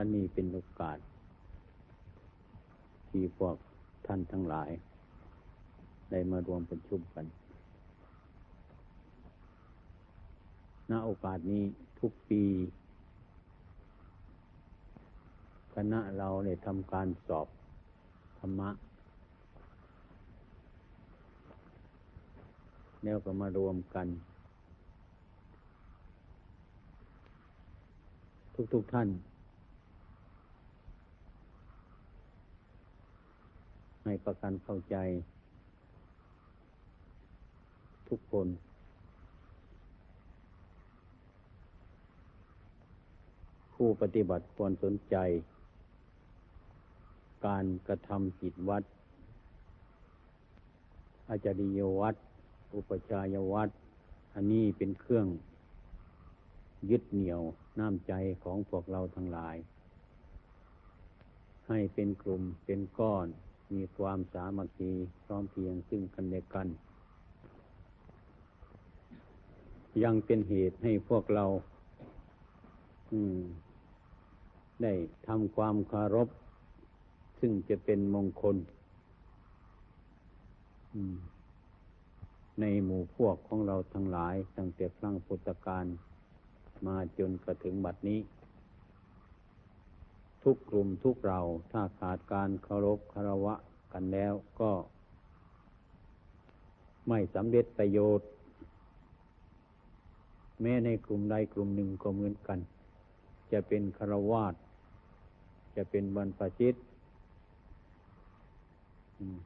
วันนี้เป็นโอกาส ที่พวกท่านทั้งหลาย ได้มารวมประชุมกัน ณ โอกาสนี้ทุกปี คณะเราได้ทำการสอบธรรมะ แล้วก็มารวมกัน ทุกๆทท่าน ให้ประกันเข้าใจ ทุกคน ผู้ปฏิบัติควรสนใจ การกระทำจิตวัด อาจาริยวัด อุปชายวัด อันนี้เป็นเครื่องยึดเหนี่ยวน้ำใจของพวกเราทั้งหลาย ให้เป็นกลุ่มเป็นก้อน มีความสามัคคีพร้อมเพียงซึ่งกันและกัน ยังเป็นเหตุให้พวกเรา อืม ได้ทำความคารพ ซึ่งจะเป็นมงคลในหมู่พวกของเราทั้งหลาย ตั้งแต่ครั้งพุทธกาลมาจนกระถึงบัดนี้ ทุกกลุ่มทุกเราถ้าขาดการเคารพคารวะกันแล้วก็ ไม่สำเร็จประโยชน์ แม้ในกลุ่มใดกลุ่มหนึ่งก็เหมือนกัน จะเป็นคารวาสจะเป็นบรรพชิต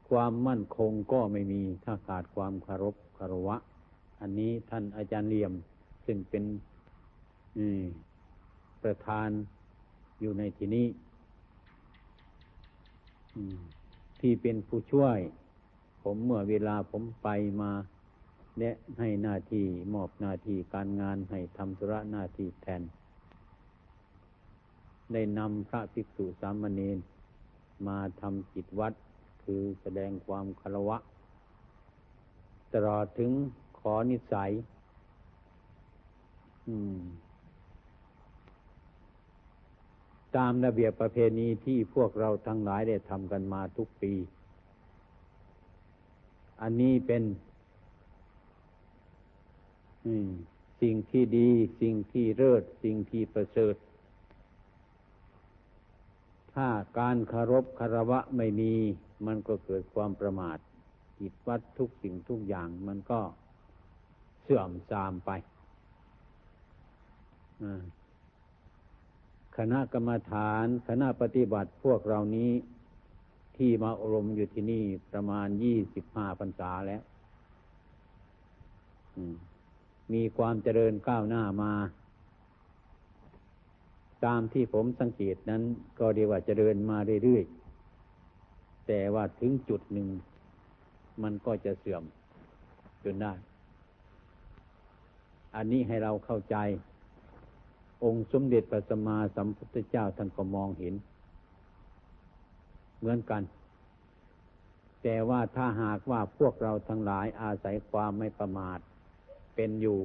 ความมั่นคงก็ไม่มีถ้าขาดความคารพคารวะ อันนี้ท่านอาจารย์เลี่ยม ซึ่งเป็นประธาน อยู่ในที่นี้ที่เป็นผู้ช่วย ผมเมื่อเวลาผมไปมาและให้หน้าที่มอบหน้าที่การงานให้ทำธุระหน้าที่แทน ได้นำพระภิกษุสามเณรมาทำจิตวัดคือแสดงความคารวะ ตลอดถึงขอนิสัย อืม ตามระเบียบประเพณีที่พวกเราทั้งหลายได้ทำกันมาทุกปี อันนี้เป็นสิ่งที่ดี สิ่งที่เลิศสิ่งที่ประเสริฐ ถ้าการคารพคารวะไม่มี มันก็เกิดความประมาทจิตวัดทุกสิ่งทุกอย่างมันก็เสื่อมทรามไป คณะกรรมฐาน คณะปฏิบัติพวกเรานี้ที่มาอบรมอยู่ที่นี่ประมาณยี่สิบห้าพรรษาแล้วมีความเจริญก้าวหน้ามา ตามที่ผมสังเกตนั้น ก็เรียกว่าเจริญมาเรื่อยๆ แต่ว่าถึงจุดหนึ่ง มันก็จะเสื่อมจนได้ อันนี้ให้เราเข้าใจ องค์สมเด็จพระสัมมาสัมพุทธเจ้าท่านก็มองเห็น เหมือนกัน แต่ว่าถ้าหากว่าพวกเราทั้งหลายอาศัยความไม่ประมาท เป็นอยู่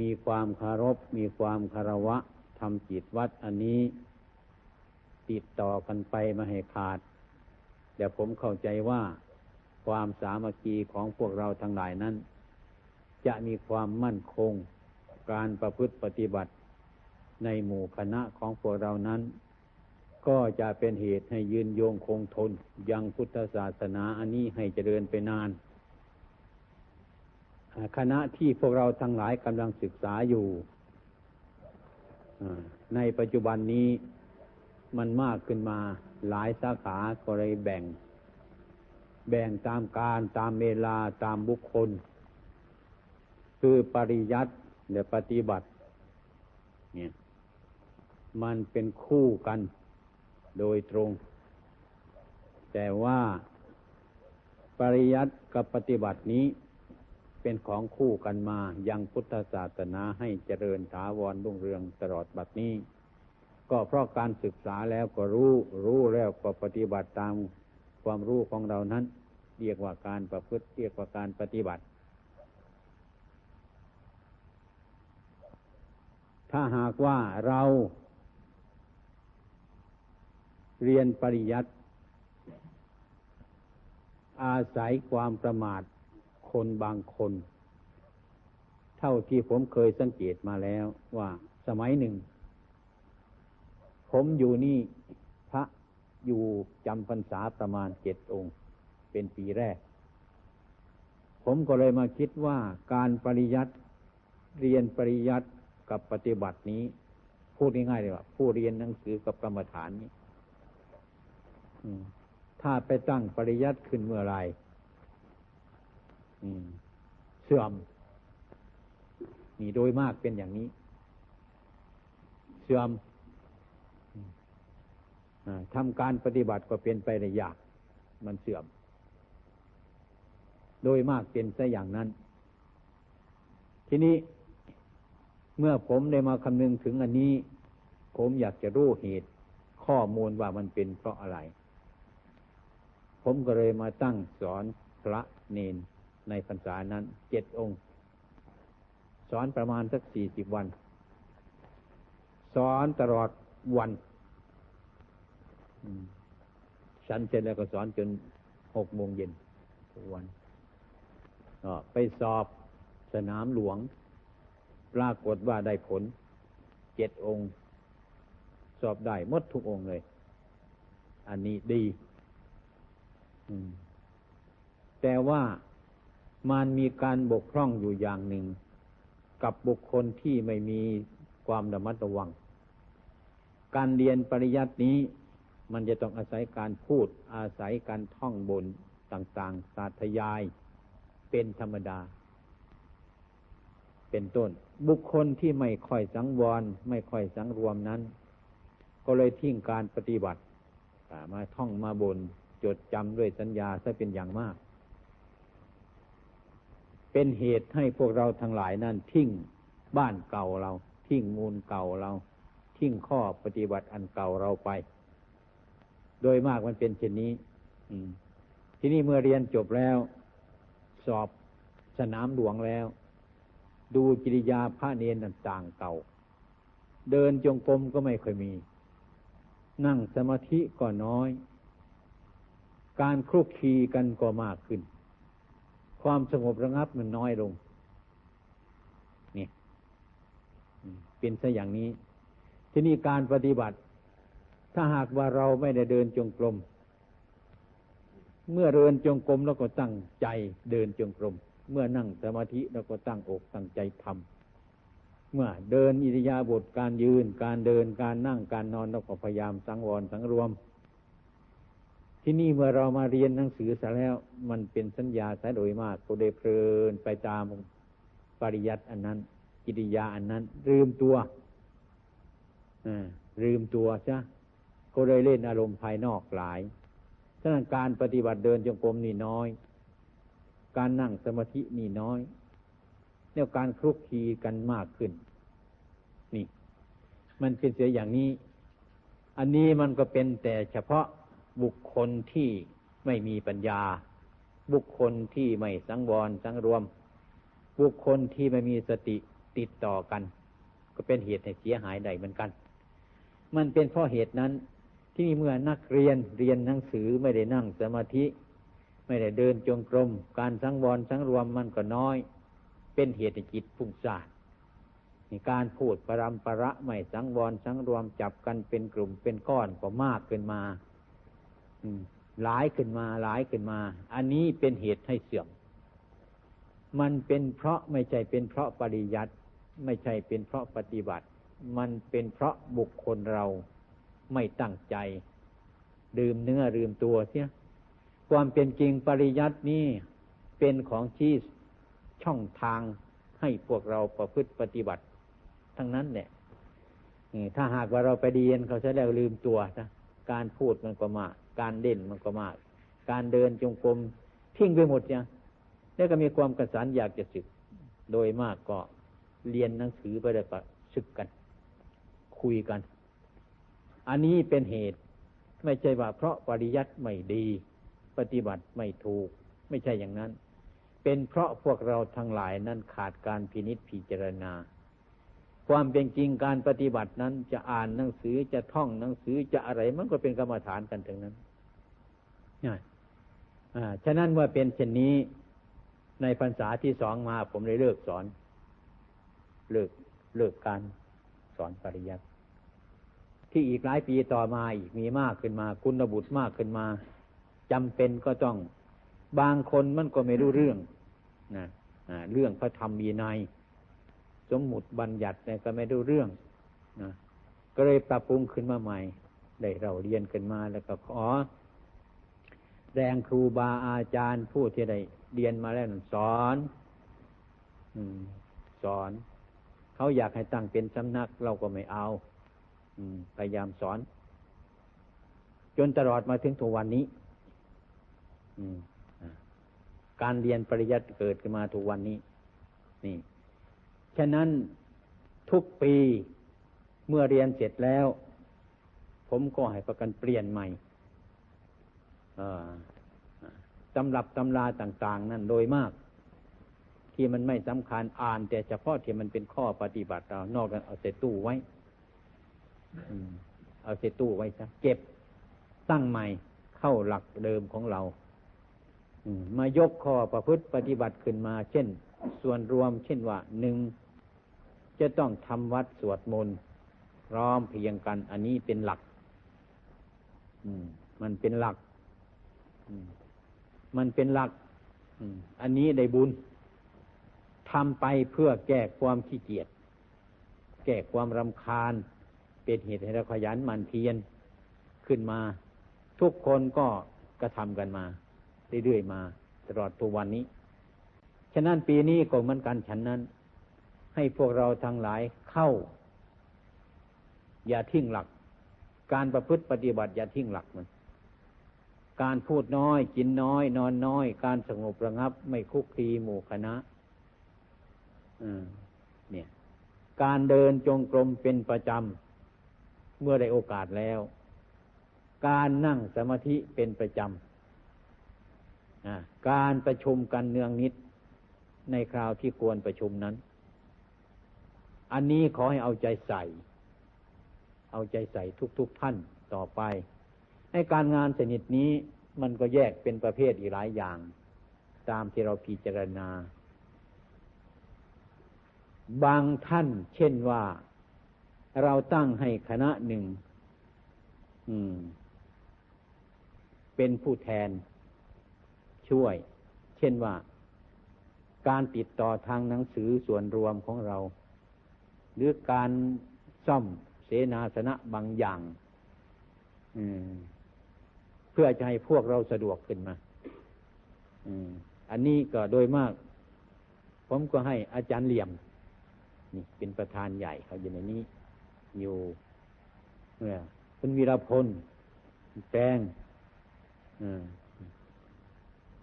มีความคารพมีความคารวะทำจิตวัดอันนี้ ติดต่อกันไปมาให้ขาดเดี๋ยวผมเข้าใจว่าความสามัคคีของพวกเราทั้งหลายนั้น จะมีความมั่นคง การประพฤติปฏิบัติในหมู่คณะของพวกเรานั้น ก็จะเป็นเหตุให้ยืนโยงคงทน ยังพุทธศาสนาอันนี้ให้เจริญไปนาน คณะที่พวกเราทั้งหลายกำลังศึกษาอยู่ ในปัจจุบันนี้มันมากขึ้นมาหลายสาขาก็เลยแบ่ง แบ่งตามการตามเวลาตามบุคคล คือปริยัติ เดี๋ยวปฏิบัติ เนี่ย มันเป็นคู่กันโดยตรง แต่ว่าปริยัติกับปฏิบัตินี้เป็นของคู่กันมายังพุทธศาสนาให้เจริญถาวรรุ่งเรืองตลอดบัดนี้ ก็เพราะการศึกษาแล้วก็รู้รู้แล้วก็ปฏิบัติตามความรู้ของเรานั้น เรียกว่าการประพฤติเรียกว่าการปฏิบัติ ถ้าหากว่าเรา เรียนปริยัติอาศัยความประมาทคนบางคน เท่าที่ผมเคยสังเกตมาแล้วว่าสมัยหนึ่ง ผมอยู่นี่พระอยู่จำพรรษาประมาณเจ็ดองค์ เป็นปีแรก ผมก็เลยมาคิดว่าการปริยัติเรียนปริยัติ กับปฏิบัตินี้ พูดง่ายๆเลยว่า ผู้เรียนหนังสือกับกรรมฐานนี้ถ้าไปตั้งปริยัติขึ้นเมื่อไรเสื่อม นี่โดยมากเป็นอย่างนี้ เสื่อมทำการปฏิบัติก็เป็นไปได้ยาก มันเสื่อม โดยมากเป็นซะอย่างนั้น ทีนี้ เมื่อผมได้มาคำนึงถึงอันนี้ ผมอยากจะรู้เหตุข้อมูลว่ามันเป็นเพราะอะไร ผมก็เลยมาตั้งสอนพระเนนในพรรษานั้นเจ็ดองค์ สอนประมาณสักสี่สิบวัน สอนตลอดวันฉันเสร็จแล้วก็สอนจนหกโมงเย็นทุกวันก็ไปสอบสนามหลวง ปรากฏว่าได้ผลเจ็ดองค์ สอบได้หมดทุกองค์เลย อันนี้ดีแต่ว่ามันมีการบกพร่องอยู่อย่างหนึ่ง กับบุคคลที่ไม่มีความระมัดระวัง การเรียนปริยัตินี้ มันจะต้องอาศัยการพูดอาศัยการท่องบนต่างๆ สาธยายเป็นธรรมดา เป็นต้น บุคคลที่ไม่ค่อยสังวร ไม่ค่อยสังรวมนั้น ก็เลยทิ้งการปฏิบัติมาท่องมาบนจดจำด้วยสัญญาซะเป็นอย่างมาก เป็นเหตุให้พวกเราทั้งหลายนั้นทิ้งบ้านเก่าเรา ทิ้งมูลเก่าเรา ทิ้งข้อปฏิบัติอันเก่าเราไป โดยมากมันเป็นเช่นนี้ที่นี้เมื่อเรียนจบแล้ว สอบสนามหลวงแล้ว ดูกิริยาพระเนนต่างเก่า เดินจงกรมก็ไม่เคยมี นั่งสมาธิก็น้อย การคลุกคีกันก็มากขึ้น ความสงบระงับมันน้อยลงนี่เป็นซะอย่างนี้ ที่นี้การปฏิบัติ ถ้าหากว่าเราไม่ได้เดินจงกรมเมื่อเดินจงกรมเราก็ตั้งใจเดินจงกรม เมื่อนั่งสมาธิเราก็ตั้งอกตั้งใจทำเมื่อเดินอิริยาบถการยืน การเดินการนั่งการนอนเราก็พยายามสังวรสังรวม ที่นี่เมื่อเรามาเรียนหนังสือซะแล้ว มันเป็นสัญญาสายโดยมากก็ได้เพลินไปตามปริยัติอันนั้น กิริยาอันนั้นลืมตัวลืมตัวใช่ก็เลยเล่นอารมณ์ภายนอกหลายฉะนั้นการปฏิบัติเดินจงกรมนี่น้อย การนั่งสมาธินี่น้อยเนี่ยการคลุกคีกันมากขึ้น นี่ มันเป็นเสียอย่างนี้ อันนี้มันก็เป็นแต่เฉพาะบุคคลที่ไม่มีปัญญา บุคคลที่ไม่สังวรสังรวม บุคคลที่ไม่มีสติติดต่อกัน ก็เป็นเหตุให้เสียหายใดเหมือนกัน มันเป็นเพราะเหตุนั้นที่เมื่อนักเรียนเรียนหนังสือไม่ได้นั่งสมาธิ ไม่ได้เดินจงกรม การสังวรสังรวมมันก็น้อย เป็นเหตุจิตฟุ้งซ่านในการพูดปรำประไม่สังวรสังรวมจับกันเป็นกลุ่มเป็นก้อนก็มากขึ้นมาหลายขึ้นมาหลายขึ้นมา อันนี้เป็นเหตุให้เสื่อม มันเป็นเพราะไม่ใช่เป็นเพราะปริยัติไม่ใช่เป็นเพราะปฏิบัติ มันเป็นเพราะบุคคลเราไม่ตั้งใจลืมเนื้อลืมตัวเสีย ความเป็นจริงปริยัตินี้เป็นของชี้ช่องทางให้พวกเราประพฤติปฏิบัติ ทั้งนั้นเนี่ยถ้าหากว่าเราไปเรียนเขาจะแล้วลืมตัวนะการพูดมันก็มาก การเด่นมันก็มาก การเดินจงกรมทิ้งไปหมดเนี่ยแล้วก็มีความกระสานอยากจะศึก โดยมากก็เรียนหนังสือไปแล้วก็ศึกกัน คุยกัน อันนี้เป็นเหตุ ไม่ใช่ว่าเพราะปริยัติไม่ดี ปฏิบัติไม่ถูก ไม่ใช่อย่างนั้น เป็นเพราะพวกเราทั้งหลายนั้นขาดการพินิษพิจารณา ความเป็นจริงการปฏิบัตินั้นจะอ่านหนังสือจะท่องหนังสือจะอะไรมันก็เป็นกรรมฐานกันถึงนั้นนี่อ่ฉะนั้นว่าเป็นเช่นนี้ในพรรษาที่สองมาผมเลยเลิกสอน เลิกเลิกการสอนปริยัติที่อีกหลายปีต่อมาอีกมีมากขึ้นมา คุณบุตรมากขึ้นมา จำเป็นก็ต้อง บางคนมันก็ไม่รู้เรื่องนะเรื่องพระธรรมมีในสมมุติบัญญัติเนี่ยก็ไม่รู้เรื่องนะก็เลยปรับปรุงขึ้นมาใหม่ ได้เราเรียนขึ้นมาแล้วก็ขอ แรงครูบาอาจารย์ผู้ที่ได้เรียนมาแล้วสอนอสอน เขาอยากให้ตั้งเป็นสำนักเราก็ไม่เอาพยายามสอน จนตลอดมาถึงทุกวันนี้ การเรียนปริยัติเกิดขึ้นมาทุกวันนี้ นี่ ฉะนั้นทุกปีเมื่อเรียนเสร็จแล้ว ผมก็ให้ประกันเปลี่ยนใหม่ตำรับตำราต่าง ๆ นั่นโดยมาก ที่มันไม่สำคัญอ่าน แต่เฉพาะที่มันเป็นข้อปฏิบัติเรา นอกนั้นเอาเสตู้ไว้เอาเสตู้ไว้ซะเก็บตั้งใหม่เข้าหลักเดิมของเรา มายกข้อประพฤติปฏิบัติขึ้นมา เช่น ส่วนรวม เช่นว่าหนึ่งจะต้องทำวัดสวดมนต์พร้อมเพียงกัน อันนี้เป็นหลักมันเป็นหลักมันเป็นหลักอันนี้ได้บุญทำไปเพื่อแก้ความขี้เกียจแก้ความรำคาญ เป็นเหตุให้เราขยันหมั่นเพียรขึ้นมา ทุกคนก็กระทำกันมา เรื่อยๆมา ตลอดตัววันนี้ ฉะนั้นปีนี้ก็เหมือนกันฉันนั้น ให้พวกเราทั้งหลายเข้า อย่าทิ้งหลัก การประพฤติปฏิบัติอย่าทิ้งหลักมัน การพูดน้อย กินน้อย นอนน้อย การสงบระงับ ไม่คุกคีหมู่คณะเนี่ย การเดินจงกรมเป็นประจำ เมื่อได้โอกาสแล้ว การนั่งสมาธิเป็นประจำ การประชุมกันเนืองนิดในคราวที่ควรประชุมนั้น อันนี้ขอให้เอาใจใส่ เอาใจใส่ทุกๆทท่านต่อไป ให้การงานชนิดนี้มันก็แยกเป็นประเภทอีกหลายอย่าง ตามที่เราพิจารณา บางท่านเช่นว่าเราตั้งให้คณะหนึ่งเป็นผู้แทน ช่วย เช่นว่า การติดต่อทางหนังสือส่วนรวมของเรา หรือการซ่อมเสนาสนะบางอย่างเพื่อจะให้พวกเราสะดวกขึ้นมาอันนี้ก็โดยมาก ผมก็ให้อาจารย์เหลี่ยม นี่เป็นประธานใหญ่เขาอยู่ในนี้ อยู่เมื่อคุณวีรพลแปง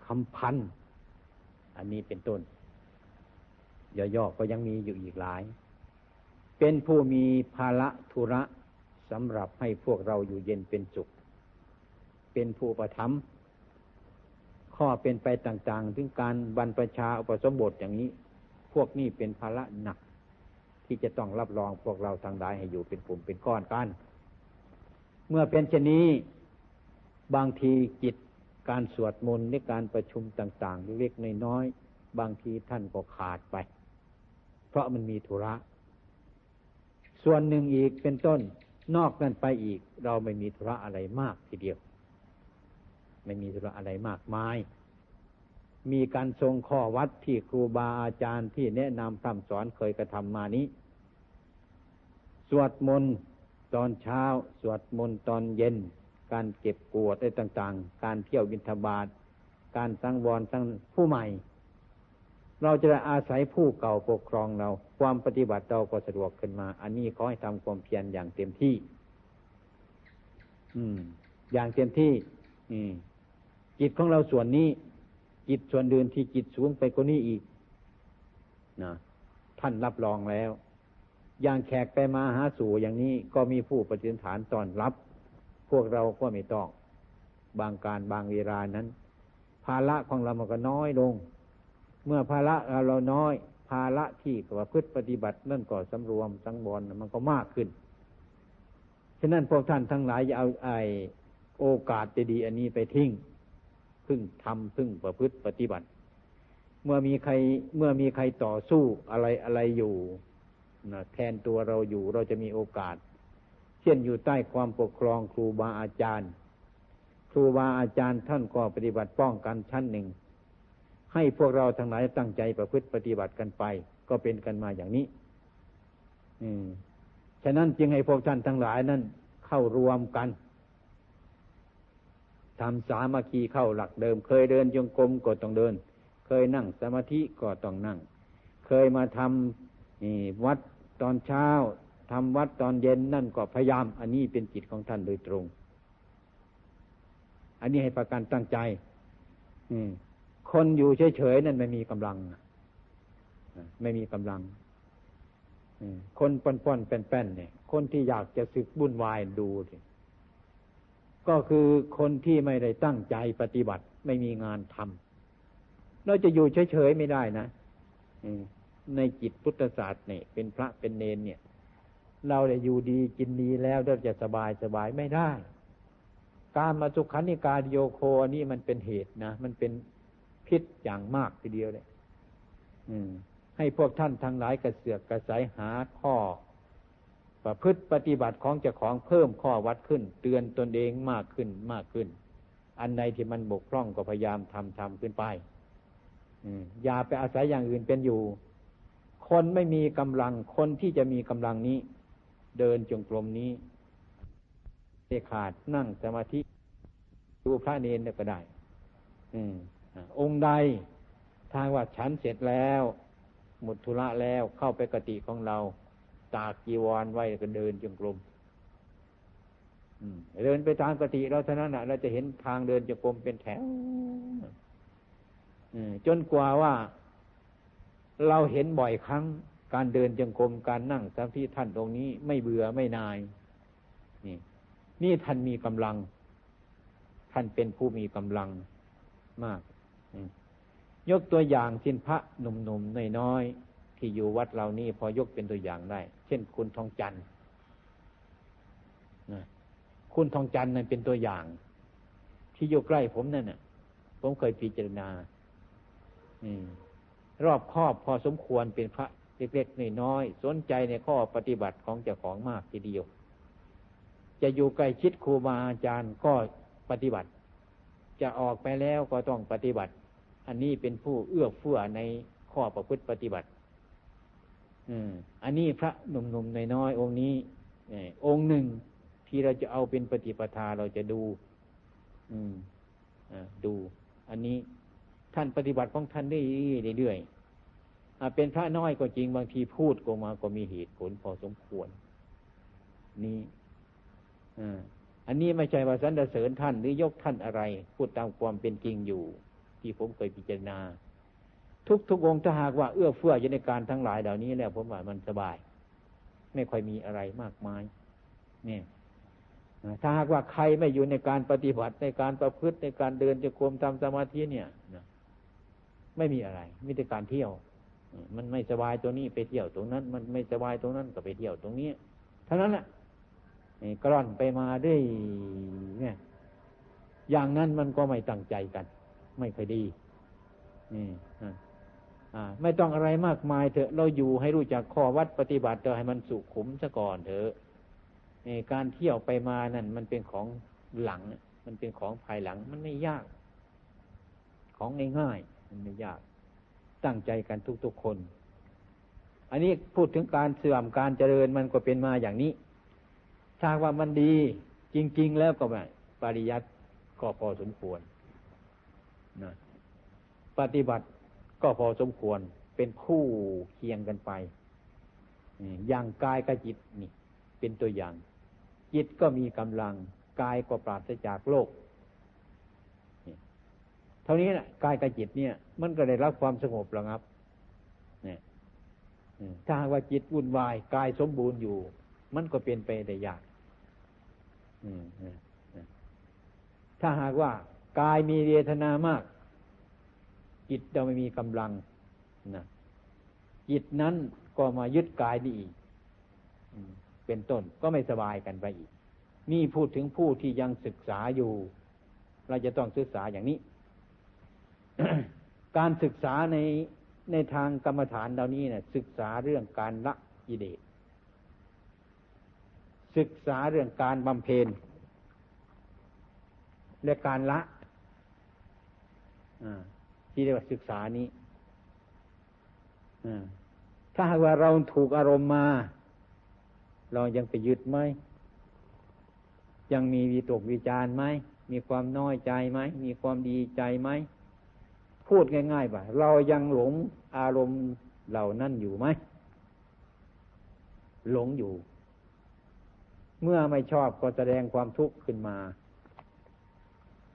คำพันอันนี้เป็นต้นย่อๆก็ยังมีอยู่อีกหลาย เป็นผู้มีภาระธุระสำหรับให้พวกเราอยู่เย็นเป็นสุข เป็นผู้ประทับข้อเป็นไปต่างๆ ถึงการบรรพชาอุปสมบทอย่างนี้ พวกนี้เป็นภาระหนัก ที่จะต้องรับรองพวกเราทางใดให้อยู่เป็นกลุ่มเป็นก้อนกัน เมื่อเป็นเช่นนี้ บางทีจิต การสวดมนต์ในการประชุมต่าง ๆ เล็กๆน้อยๆบางทีท่านก็ขาดไป เพราะมันมีธุระ ส่วนหนึ่งอีกเป็นต้นนอกนั้นไปอีก เราไม่มีธุระอะไรมากทีเดียว ไม่มีธุระอะไรมากมาย มีการทรงข้อวัดที่ครูบาอาจารย์ที่แนะนำคำสอนเคยกระทำมานี้ สวดมนต์ตอนเช้า สวดมนต์ตอนเย็น การเก็บกวดอะไรต่าง ๆ การเที่ยวบินทบาทการสังวรสังผู้ใหม่ เราจะอาศัยผู้เก่าปกครองเรา ความปฏิบัติเราก็สะดวกขึ้นมา อันนี้ขอให้ทำความเพียรอย่างเต็มที่ อืม อย่างเต็มที่ อืม จิตของเราส่วนนี้ จิตส่วนเดินที่จิตสูงไปกว่านี้อีกนะท่านรับรองแล้ว อย่างแขกไปมาหาสู่อย่างนี้ก็มีผู้ปฏิฐานตอนรับ พวกเราก็ไม่ต้อง บางการบางเวลานั้น ภาระของเรามันก็น้อยลง เมื่อภาระเราน้อย ภาระที่ประพฤติปฏิบัตินั่นก็สำรวมสังวรมันก็มากขึ้น ฉะนั้นพวกท่านทั้งหลายอย่าเอาไอโอกาสดีๆอันนี้ไปทิ้งพึ่งทำพึ่งประพฤติปฏิบัติ เมื่อมีใครเมื่อมีใครต่อสู้อะไรอะไรอยู่นะแทนตัวเราอยู่เราจะมีโอกาส เช่นอยู่ใต้ความปกครองครูบาอาจารย์ ครูบาอาจารย์ท่านก็ปฏิบัติป้องกันชั้นหนึ่ง ให้พวกเราทั้งหลายตั้งใจประพฤติปฏิบัติกันไป ก็เป็นกันมาอย่างนี้ อืม ฉะนั้นจึงให้พวกท่านทั้งหลายนั้น เข้ารวมกันทำสามัคคีเข้าหลักเดิม เคยเดินจงกรมก็ต้องเดิน เคยนั่งสมาธิก็ต้องนั่ง เคยมาทำวัดตอนเช้า ทำวัดตอนเย็นนั่นก็พยายาม อันนี้เป็นจิตของท่านโดยตรง อันนี้ให้ประกันตั้งใจคนอยู่เฉยๆนั่นไม่มีกำลังไม่มีกำลังคนป้อนๆแป้นๆเนี่ย คนที่อยากจะสึกบุ่นวายดูสิก็คือคนที่ไม่ได้ตั้งใจปฏิบัติ ไม่มีงานทำเราจะอยู่เฉยๆไม่ได้นะในจิตพุทธศาสตร์เนี่ยเป็นพระเป็นเนนเนี่ย เราได้อยู่ดีกินดีแล้วเราจะสบายสบายไม่ได้ การมาสุขันิกาโยโคนี่มันเป็นเหตุนะมันเป็นพิษอย่างมากทีเดียวเลยให้พวกท่านทั้งหลายกระเสือกกระสายหาข้อ ประพฤติปฏิบัติของเจ้าของเพิ่มข้อวัดขึ้น เตือนตนเองมากขึ้นมากขึ้น อันใดที่มันบกพร่องก็พยายามทำทำขึ้นไปอย่าไปอาศัยอย่างอื่นเป็นอยู่ คนไม่มีกำลังคนที่จะมีกำลังนี้ เดินจงกรมนี้เดขาดนั่งสมาธิดูพระเนนก็ได้องค์ใดทางว่าฉันเสร็จแล้ว หมดธุระแล้วเข้าไปกติของเรา ตากจีวรไว้ก็เดินจงกรมเดินไปทางปฏิเราเท่านั้นเราจะเห็นทางเดินจงกรมเป็นแถวจนกว่าว่า เราเห็นบ่อยครั้ง การเดินจงกรมการนั่งสมาธิท่านตรงนี้ไม่เบื่อไม่นาย นี่ นี่ท่านมีกำลัง ท่านเป็นผู้มีกำลังมาก ยกตัวอย่างเช่นพระหนุ่มๆน้อยๆที่อยู่วัดเรานี่พอยกเป็นตัวอย่างได้ เช่น คุณทองจันทร์คุณทองจันทร์นั่นเป็นตัวอย่าง ที่อยู่ใกล้ผมนั่นน่ะ ผมเคยพิจารณารอบครอบพอสมควรเป็นพระ เล็กๆน้อยๆสนใจในข้อปฏิบัติของเจ้าของมากทีเดียว จะอยู่ใกล้ชิดครูบาอาจารย์ก็ปฏิบัติ จะออกไปแล้วก็ต้องปฏิบัติ อันนี้เป็นผู้เอื้อเฟื้อในข้อประพฤติปฏิบัติอันนี้พระหนุ่มๆน้อยๆองค์นี้องค์หนึ่งที่เราจะเอาเป็นปฏิปทาเราจะดู อืมดู อันนี้ท่านปฏิบัติของท่านได้เรื่อยๆ เป็นพระน้อยก็จริงบางทีพูดก็มาก็มีเหตุผลพอสมควร นี่อันนี้ไม่ใช่ว่าสรรเสริญท่านหรือยกท่านอะไร พูดตามความเป็นจริงอยู่ ที่ผมเคยพิจารณา ทุกทุกองค์ถ้าหากว่าเอื้อเฟื้ออยู่ในการทั้งหลายเหล่านี้แล้วผมว่ามันสบาย ไม่ค่อยมีอะไรมากมาย เนี่ยถ้าหากว่าใครไม่อยู่ในการปฏิบัติในการประพฤติในการเดินจะกรมทำสมาธิเนี่ยไม่มีอะไรมีแต่การเที่ยว มันไม่สบายตรงนี้ไปเที่ยวตรงนั้น มันไม่สบายตรงนั้นก็ไปเที่ยวตรงนี้เท่านั้นแหละกร่อนไปมาด้เนี่ย อย่างนั้นมันก็ไม่ตั้งใจกัน ไม่ค่อยดีนี่ไม่ต้องอะไรมากมายเถอะ เราอยู่ให้รู้จักข้อวัดปฏิบัติเถอะให้มันสุขุมซะก่อนเถอะการเที่ยวไปมานั่นมันเป็นของหลัง มันเป็นของภายหลัง มันไม่ยาก ของง่ายๆมันไม่ยาก ตั้งใจกันทุกๆคน อันนี้พูดถึงการเสื่อมการเจริญมันก็เป็นมาอย่างนี้ ถ้าว่ามันดีจริง ๆ แล้วก็แบบปริยัติก็พอสมควรนะปฏิบัติก็พอสมควรเป็นคู่เคียงกันไปอย่างกายกับจิตนี่ เป็นตัวอย่าง จิตก็มีกำลังกายก็ปราศจากโลก ท่านี้นะกายกับจิตเนี่ย มันก็ได้รับความสงบระงับเนี่ยถ้าว่าจิตวุ่นวายกายสมบูรณ์อยู่ มันก็เป็นไปได้ยากถ้าหากว่ากายมีเวทนามาก จิตเราไม่มีกำลังนะจิตนั้นก็มายึดกายนี่อีกเป็นต้นก็ไม่สบายกันไปอีก นี่พูดถึงผู้ที่ยังศึกษาอยู่ เราจะต้องศึกษาอย่างนี้ การศึกษาในในทางกรรมฐานเหล่านี้เนะ่ย ศึกษาเรื่องการละกิเลสศึกษาเรื่องการบำเพ็ญและการละที่เรียกว่าศึกษานี้ถ้าหากว่าเราถูกอารมณ์มา เรายังไปยึดไหม ยังมีวิตกวิจารไหม มีความน้อยใจไหม มีความดีใจไหม พูดง่ายๆว่าเรายังหลงอารมณ์เหล่านั้นอยู่ไหมหลงอยู่ เมื่อไม่ชอบก็แสดงความทุกข์ขึ้นมา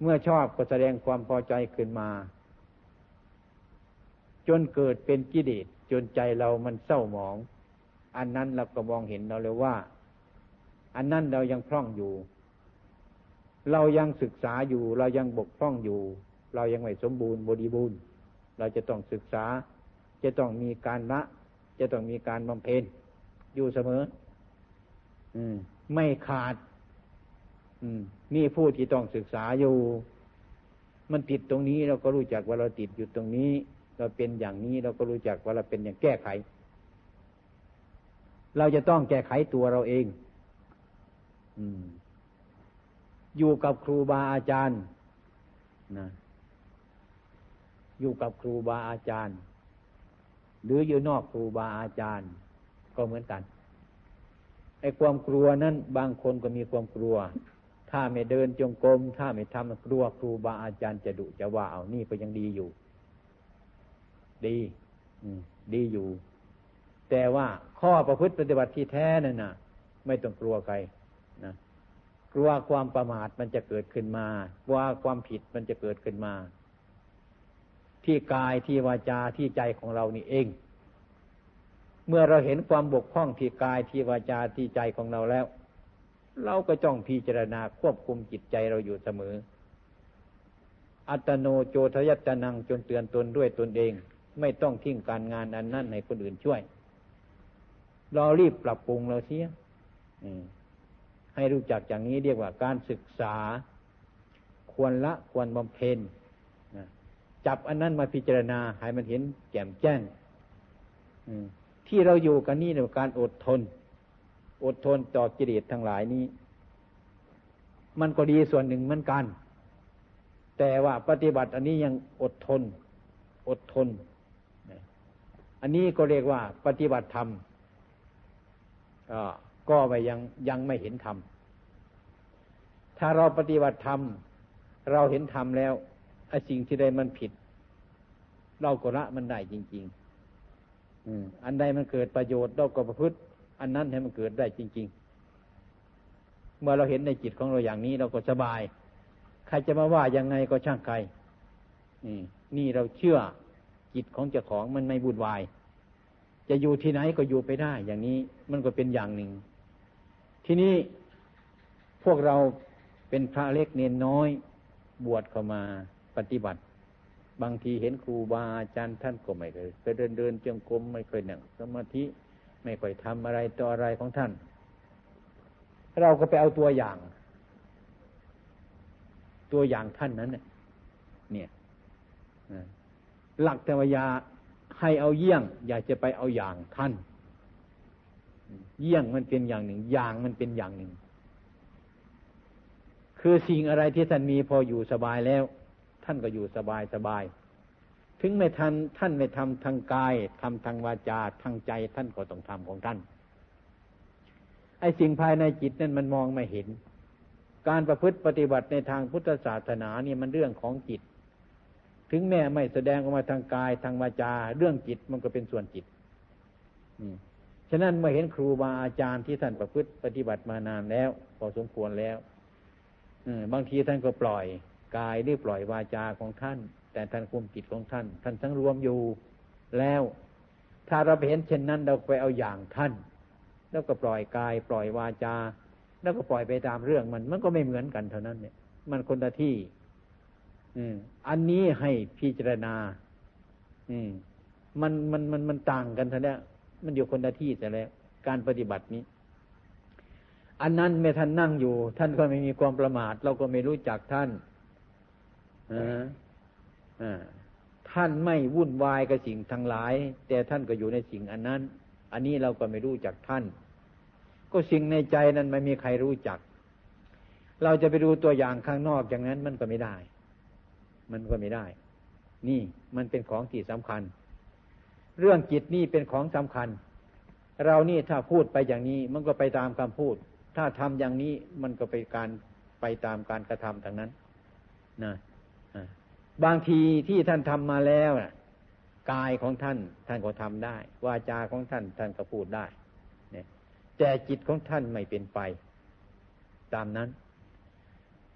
เมื่อชอบก็แสดงความพอใจขึ้นมา จนเกิดเป็นกิเลสจนใจเรามันเศร้าหมอง อันนั้นเราก็มองเห็นเราเลยว่า อันนั้นเรายังพร่องอยู่ เรายังศึกษาอยู่ เรายังบกพร่องอยู่ เรายังไม่สมบูรณ์บริบูรณ์ เราจะต้องศึกษา จะต้องมีการละ จะต้องมีการบำเพ็ญอยู่เสมอ อืม ไม่ขาด อืมมีผู้ที่ต้องศึกษาอยู่ มันติดตรงนี้เราก็รู้จักว่าเราติดอยู่ตรงนี้ เราเป็นอย่างนี้เราก็รู้จักว่าเราเป็นอย่างแก้ไข เราจะต้องแก้ไขตัวเราเอง อืมอยู่กับครูบาอาจารย์นะ อยู่กับครูบาอาจารย์ หรืออยู่นอกครูบาอาจารย์ ก็เหมือนกันไอ้ความกลัวนั้น บางคนก็มีความกลัว ถ้าไม่เดินจงกรมถ้าไม่ทำกลัวครูบาอาจารย์จะดุจะว่าเอานี่ก็ยังดีอยู่ ดีดีอยู่ แต่ว่าข้อประพฤติปฏิบัติที่แท้นั่นนะไม่ต้องกลัวใครนะกลัวความประมาทมันจะเกิดขึ้นมากลัวความผิดมันจะเกิดขึ้นมา ที่กายที่วาจาที่ใจของเรานี่เอง เมื่อเราเห็นความบกพร่องที่กายที่วาจาที่ใจของเราแล้ว เราก็จ้องพิจารณาควบคุมจิตใจเราอยู่เสมอ อัตโนโจทยัตนังจนเตือนตนด้วยตนเอง ไม่ต้องทิ้งการงานอันนั้นให้คนอื่นช่วย เรารีบปรับปรุงเราเสียให้รู้จักอย่างนี้เรียกว่าการศึกษา ควรละควรบำเพ็ญ จับอันนั้นมาพิจารณาให้มันเห็นแจ่มแจ้งที่เราอยู่กันนี่เนี่ยการอดทน อดทนต่อกิเลสทั้งหลายนี้ มันก็ดีส่วนหนึ่งเหมือนกัน แต่ว่าปฏิบัติอันนี้ยังอดทน อดทน อันนี้ก็เรียกว่า ปฏิบัติธรรมก็ไปยังยังไม่เห็นธรรม ถ้าเราปฏิบัติธรรม เราเห็นธรรมแล้ว ไอ้สิ่งที่ใดมันผิด เราก็ละมันได้จริงๆอันใดมันเกิดประโยชน์เราก็ประพฤติ อันนั้นให้มันเกิดได้จริง ๆ เมื่อเราเห็นในจิตของเราอย่างนี้เราก็สบาย ใครจะมาว่ายังไงก็ช่างใครนี่เราเชื่อจิตของเจ้าของมันไม่บุญวาย จะอยู่ที่ไหนก็อยู่ไปได้ อย่างนี้มันก็เป็นอย่างหนึ่ง ทีนี้พวกเราเป็นพระเล็กเนนน้อยบวชเข้ามา ปฏิบัติ บางทีเห็นครูบาอาจารย์ท่านก็ไม่เคยเคยเดินเดินเจียงกรมไม่เคยนั่งสมาธิไม่ค่อยทำอะไรต่ออะไรของท่าน เราก็ไปเอาตัวอย่าง ตัวอย่างท่านนั้นเนี่ยหลักแต่ว่ายาให้เอาเยี่ยง อยากจะไปเอาอย่างท่าน เยี่ยงมันเป็นอย่างหนึ่ง อย่างมันเป็นอย่างหนึ่ง คือสิ่งอะไรที่ท่านมีพออยู่สบายแล้ว ท่านก็อยู่สบายสบาย ถึงไม่ทันท่านไม่ทำทางกายทำทางวาจาทางใจท่านก็ต้องทำของท่าน ไอ้สิ่งภายในจิตนั้นมันมองไม่เห็น การประพฤติปฏิบัติในทางพุทธศาสนาเนี่ยมันเรื่องของจิต ถึงแม้ไม่แสดงออกมาทางกายทางวาจา เรื่องจิตมันก็เป็นส่วนจิตฉะนั้นเมื่อเห็นครูบาอาจารย์ที่ท่านประพฤติปฏิบัติมานานแล้ว พอสมควรแล้วบางทีท่านก็ปล่อย กายหรือปล่อยวาจาของท่าน แต่ท่านคุมจิตของท่าน ท่านทั้งรวมอยู่ แล้ว ถ้าเราเห็นเช่นนั้นเราไปเอาอย่างท่าน แล้วก็ปล่อยกาย ปล่อยวาจา แล้วก็ปล่อยไปตามเรื่องมัน มันก็ไม่เหมือนกันเท่านั้นเนี่ย มันคนละที่อันนี้ให้พิจารณามันมันมันมันต่างกันเท่านี้มันอยู่คนละที่แต่แล้ว การปฏิบัตินี้อันนั้นเมื่อท่านนั่งอยู่ ท่านก็ไม่มีความประมาท เราก็ไม่รู้จักท่าน ท่านไม่วุ่นวายกับสิ่งทั้งหลาย แต่ท่านก็อยู่ในสิ่งอันนั้น อันนี้เราก็ไม่รู้จักท่าน ก็สิ่งในใจนั้นไม่มีใครรู้จัก เราจะไปดูตัวอย่างข้างนอกอย่างนั้นมันก็ไม่ได้ มันก็ไม่ได้ นี่มันเป็นของที่สำคัญ เรื่องจิตนี่เป็นของสำคัญ เรานี่ถ้าพูดไปอย่างนี้มันก็ไปตามคำพูด ถ้าทำอย่างนี้มันก็ไปการไปตามการกระทำทางนั้นนะ บางทีที่ท่านทำมาแล้วกายของท่าน ท่านก็ทำได้วาจาของท่าน ท่านก็พูดได้เนี่ยแต่จิตของท่านไม่เป็นไป ตามนั้น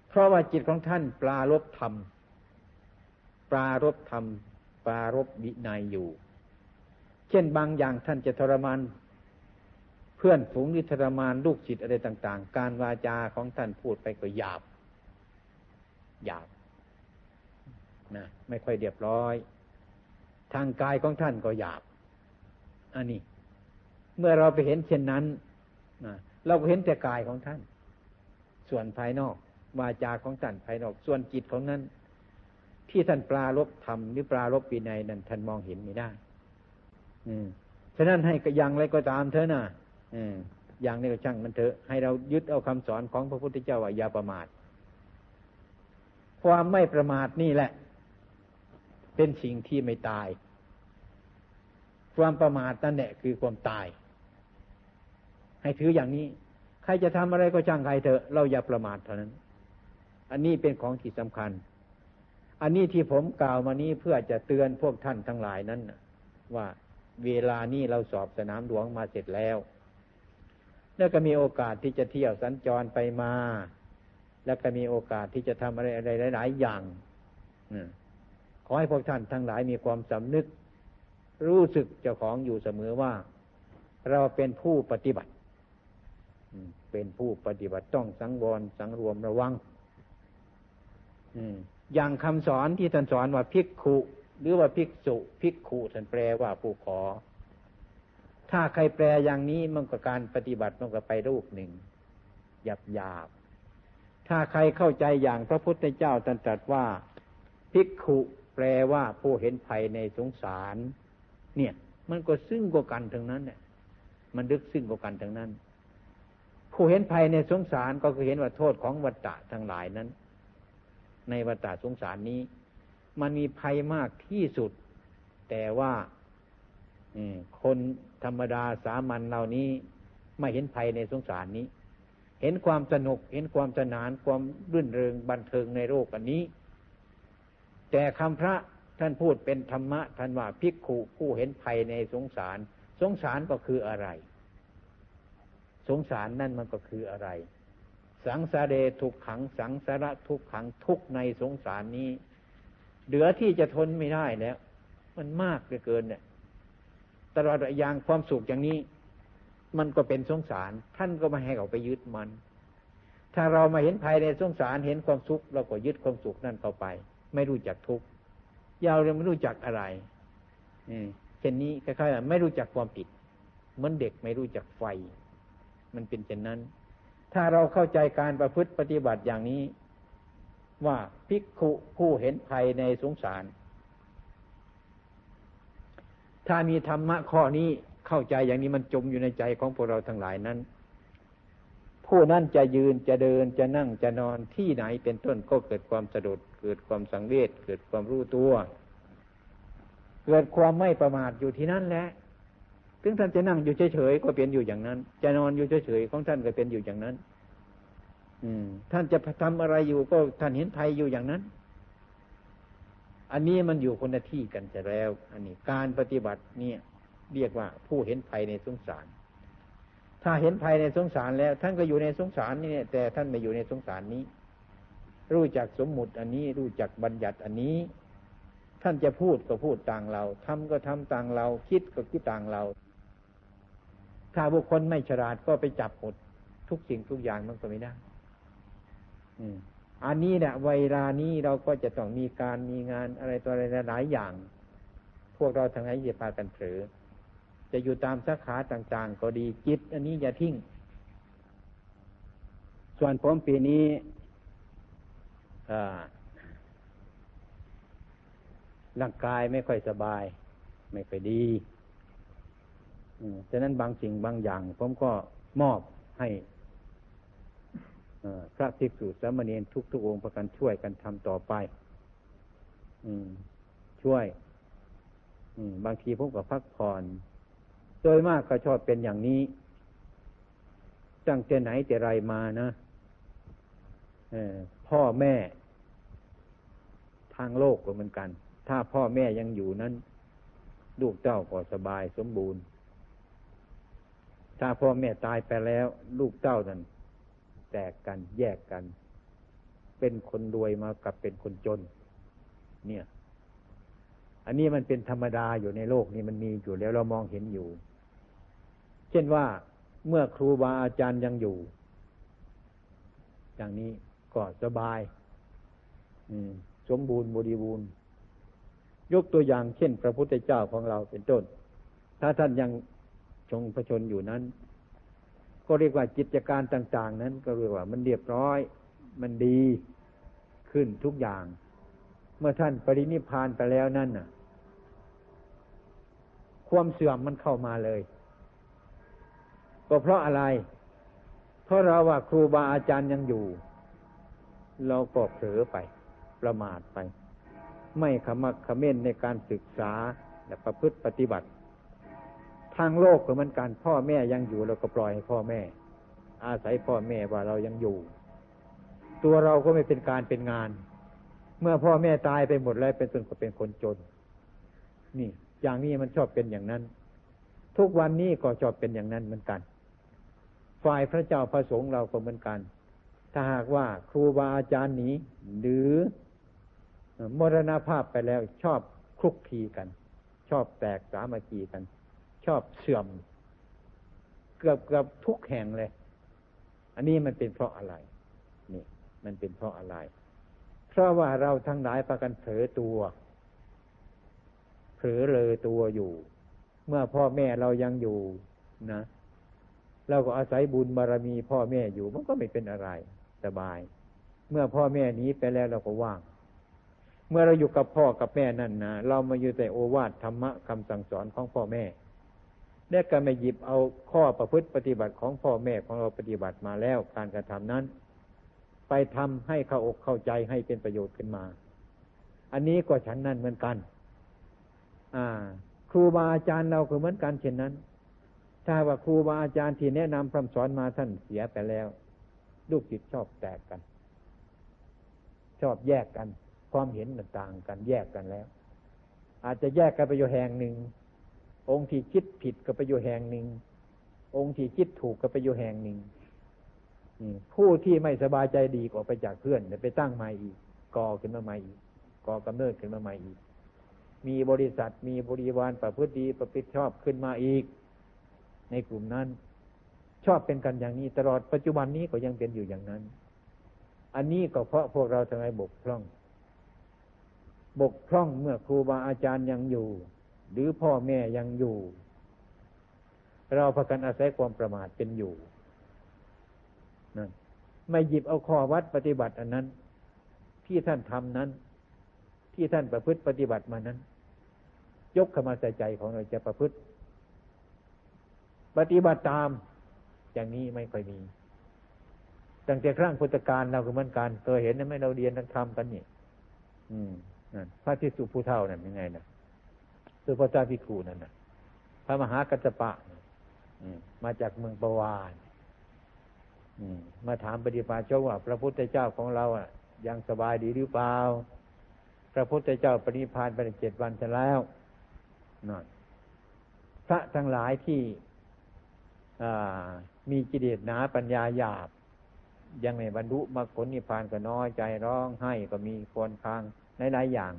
เพราะว่าจิตของท่านปลารบธรรมปลารบธรรมปลารบวินัยอยู่ เช่นบางอย่างท่านจะทรมานเพื่อนฝูงหรือทรมานลูกจิตอะไรต่าง ๆ การวาจาของท่านพูดไปก็หยาบหยาบ นะไม่ค่อยเรียบร้อย ทางกายของท่านก็หยาบ อันนี้ เมื่อเราไปเห็นเช่นนั้นนะเราก็เห็นแต่กายของท่าน ส่วนภายนอกวาจาของท่านภายนอก ส่วนจิตของนั้น ที่ท่านปลารบธรรมหรือปลารบปีในนั้นท่านมองเห็นไม่ได้ อืมฉะนั้นให้อย่างไรก็ตามเถอะนะอืมอย่างนี้ก็ช่างมันเถอะ ให้เรายึดเอาคำสอนของพระพุทธเจ้าว่าอย่าประมาท ความไม่ประมาทนี่แหละ เป็นสิ่งที่ไม่ตาย ความประมาทนั่นแหละคือความตาย ให้ถืออย่างนี้ ใครจะทำอะไรก็ช่างใครเถอะ เราอย่าประมาทเท่านั้น อันนี้เป็นของที่สำคัญ อันนี้ที่ผมกล่าวมานี้เพื่อจะเตือนพวกท่านทั้งหลายนั้นว่าเวลานี้เราสอบสนามหลวงมาเสร็จแล้ว แล้วก็มีโอกาสที่จะเที่ยวสัญจรไปมา แล้วก็มีโอกาสที่จะทำอะไรอะไรหลาย ๆ อย่าง ขอให้พวกท่านทั้งหลายมีความสำนึก รู้สึกเจ้าของอยู่เสมอว่า เราเป็นผู้ปฏิบัติเป็นผู้ปฏิบัติต้องสังวรสังรวมระวังอย่างคำสอนที่ท่านสอนว่าภิกขุ หรือว่าภิกษุภิกขุท่านแปลว่าผู้ขอ ถ้าใครแปลอย่างนี้มันก็การปฏิบัติมันก็ไปรูปหนึ่งหยาบหยาบถ้าใครเข้าใจอย่างพระพุทธเจ้าตรัสว่าภิกขุ ลว่าผู้เห็นภัยในสงสาร เนี่ย มันก็ซึ่งกว่ากันทั้งนั้นเนี่ยมันดึกซึ่งกว่ากันทั้งนั้น ผู้เห็นภัยในสงสารก็คือเห็นว่าโทษของวัฏฏะทั้งหลายนั้น ในวัฏฏะสงสารนี้ มันมีภัยมากที่สุด แต่ว่าคนธรรมดาสามัญเหล่านี้ไม่เห็นภัยในสงสารนี้ เห็นความสนุก เห็นความสนาน ความรื่นเริงบันเทิงในโลกอันนี้ แต่คำพระท่านพูดเป็นธรรมะท่านว่าภิกขุผู้เห็นภัยในสงสาร สงสารก็คืออะไร สงสารนั่นมันก็คืออะไร สังสารเดทุกขังสังสาระทุกขังทุกในสงสารนี้ เหลือที่จะทนไม่ได้แล้ว มันมากเหลือเกินเนี่ยตลอดอย่างความสุขอย่างนี้ มันก็เป็นสงสาร ท่านก็มาให้เราไปยึดมัน ถ้าเรามาเห็นภัยในสงสารเห็นความสุขเราก็ยึดความสุขนั่นเข้าไป ไม่รู้จักทุกข์ยาวเลยไม่รู้จักอะไรเช่นนี้คล้ายๆไม่รู้จักความผิด เหมือนเด็กไม่รู้จักไฟ มันเป็นเช่นนั้น ถ้าเราเข้าใจการประพฤติปฏิบัติอย่างนี้ ว่าภิกขุผู้เห็นภัยในสงสาร ถ้ามีธรรมะข้อนี้เข้าใจอย่างนี้มันจมอยู่ในใจของพวกเราทั้งหลายนั้น ผู้นั้นจะยืนจะเดินจะนั่งจะนอนที่ไหนเป็นต้นก็เกิดความสะดุด เกิดความสังเวชเกิดความรู้ตัว เกิดความไม่ประมาทอยู่ที่นั่นแหละถึงท่านจะนั่งอยู่เฉยๆก็เป็นอยู่อย่างนั้น จะนอนอยู่เฉยๆของท่านก็เป็นอยู่อย่างนั้น อืม ท่านจะทำอะไรอยู่ก็ท่านเห็นภัยอยู่อย่างนั้น อันนี้มันอยู่คนละที่กันจะแล้ว อันนี้การปฏิบัติเนี่ย เรียกว่าผู้เห็นภัยในสงสาร ถ้าเห็นภัยในสงสารแล้ว ท่านก็อยู่ในสงสารนี่แต่ท่านไม่อยู่ในสงสารนี้ รู้จักสมมุติอันนี้รู้จักบัญญัติอันนี้ ท่านจะพูดก็พูดต่างเราทำก็ทำต่างเรา คิดก็คิดต่างเรา ถ้าบุคคลไม่ฉลาดก็ไปจับหมดทุกสิ่งทุกอย่างมันก็ไม่ได้อันนี้เนี่ยเวลานี้เราก็จะต้องมีการมีงานอะไรตัวอะไรหลายอย่าง พวกเราทั้งหลายอย่าพากันเผลอ จะอยู่ตามสาขาต่าง ๆ ก็ดีจิต อันนี้อย่าทิ้ง ส่วนผมปีนี้ร่างกายไม่ค่อยสบาย ไม่ค่อยดีฉะนั้นบางสิ่งบางอย่าง ผมก็มอบให้พระภิกษุสามเณรทุกๆองค์ประกันช่วยกันทำต่อไปช่วยบางทีผมก็พักผ่อน โดยมากก็ชอบเป็นอย่างนี้ ตั้งแต่ไหนแต่ไรมานะพ่อแม่ ทางโลกก็เหมือนกัน ถ้าพ่อแม่ยังอยู่นั้น ลูกเจ้าก็สบายสมบูรณ์ ถ้าพ่อแม่ตายไปแล้ว ลูกเจ้านั้น แตกกันแยกกัน เป็นคนรวยมากับเป็นคนจน เนี่ย อันนี้มันเป็นธรรมดาอยู่ในโลกนี้มันมีอยู่แล้วเรามองเห็นอยู่ เช่นว่าเมื่อครูบาอาจารย์ยังอยู่ อย่างนี้ก็สบายสมบูรณ์บริบูรณ์ ยกตัวอย่างเช่น พระพุทธเจ้าของเราเป็นต้น ถ้าท่านยังชงพระชนอยู่นั้น ก็เรียกว่ากิจการต่าง ๆ นั้น ก็เรียกว่ามันเรียบร้อย มันดีขึ้นทุกอย่าง เมื่อท่านปรินิพานไปแล้วนั่นน่ะ ความเสื่อมมันเข้ามาเลย ก็เพราะอะไร เพราะเราว่าครูบาอาจารย์ยังอยู่ เราก็เผลอไป ประมาทไป ไม่ขมักขม้นในการศึกษาและประพฤติปฏิบัติ ทางโลกก็เหมือนกันพ่อแม่ยังอยู่เราก็ปล่อยให้พ่อแม่ อาศัยพ่อแม่ว่าเรายังอยู่ ตัวเราก็ไม่เป็นการเป็นงาน เมื่อพ่อแม่ตายไปหมดแล้วเป็นตนก็เป็นคนจน นี่ อย่างนี้มันชอบเป็นอย่างนั้น ทุกวันนี้ก็ชอบเป็นอย่างนั้นเหมือนกัน ฝ่ายพระเจ้าพระสงฆ์เราก็เหมือนกัน ถ้าหากว่าครูบาอาจารย์หนีหรือมรณภาพไปแล้วชอบคลุกคลีกัน ชอบแตกสามัคคีกัน ชอบเสื่อม เกือบเกือบทุกแห่งเลย อันนี้มันเป็นเพราะอะไร นี่ มันเป็นเพราะอะไร เพราะว่าเราทั้งหลายประกันเผลอตัวเผลอเลยตัวอยู่ เมื่อพ่อแม่เรายังอยู่นะ เราก็อาศัยบุญบารรมีพ่อแม่อยู่มันก็ไม่เป็นอะไรสบาย เมื่อพ่อแม่นี้ไปแล้วเราก็ว่าง เมื่อเราอยู่กับพ่อกับแม่นั่นนะเรามาอยู่แต่โอวาทธรรมะคำสั่งสอนของพ่อแม่และก็ไม่หยิบเอาข้อประพฤติปฏิบัติของพ่อแม่ของเราปฏิบัติมาแล้วการกระทำนั้น ไปทำให้เข้าอกเข้าใจให้เป็นประโยชน์ขึ้นมา อันนี้ก็ฉันนั่นเหมือนกัน อ่า ครูบาอาจารย์เราก็เหมือนกันเช่นนั้น ถ้าว่าครูบาอาจารย์ที่แนะนำคำสอนมาท่านเสียไปแล้ว ลูกจิตชอบแตกกัน ชอบแยกกัน ความเห็นต่างกัน แยกกันแล้ว อาจจะแยกกันไปอยู่แห่งหนึ่ง องค์ที่คิดผิดก็ไปอยู่แห่งหนึ่ง องค์ที่คิดถูกก็ไปอยู่แห่งหนึ่งผู้ที่ไม่สบายใจดีก็ไปจากเพื่อนไปตั้งใหม่อีกก่อขึ้นมาใหม่อีกก่อกำเนิดขึ้นมาใหม่อีก มีบริษัทมีบริวารประพฤติดีประพฤติชอบขึ้นมาอีก ในกลุ่มนั้น ชอบเป็นกันอย่างนี้ ตลอดปัจจุบันนี้ก็ยังเป็นอยู่อย่างนั้น อันนี้ก็เพราะพวกเราทำไมบกพร่อง บกพร่องเมื่อครูบาอาจารย์ยังอยู่ หรือพ่อแม่ยังอยู่ เราพากันอาศัยความประมาทเป็นอยู่นั่นไม่หยิบเอาข้อวัดปฏิบัติอันนั้น ที่ท่านทำนั้น ที่ท่านประพฤติปฏิบัติมานั้น ยกเข้ามาใส่ใจของเราจะประพฤติ ปฏิบัติตาม อย่างนี้ไม่ค่อยมีตั้งแต่ครั้งพุทธกาลเราก็เหมือนกันเคยเห็นไหมเราเรียนนักธรรมกันนี่อืมนั่นพระที่สุภูเท่านั่นยังไงนะคือพระเจ้าพิคูนั่นนะพระมหากัจจปะมาจากเมืองปวานมาถามปฏิภาชว่า พระพุทธเจ้าของเราอะ ยังสบายดีหรือเปล่า พระพุทธเจ้าปฏิพานไปเจ็ดวันจะแล้วนั่นพระทั้งหลายที่ มีกิเลสหนาปัญญาหยาบ ยังไม่บรรลุมรรคผลนิพพานก็น้อยใจร้องไห้ก็มีควรคางหลายๆอย่าง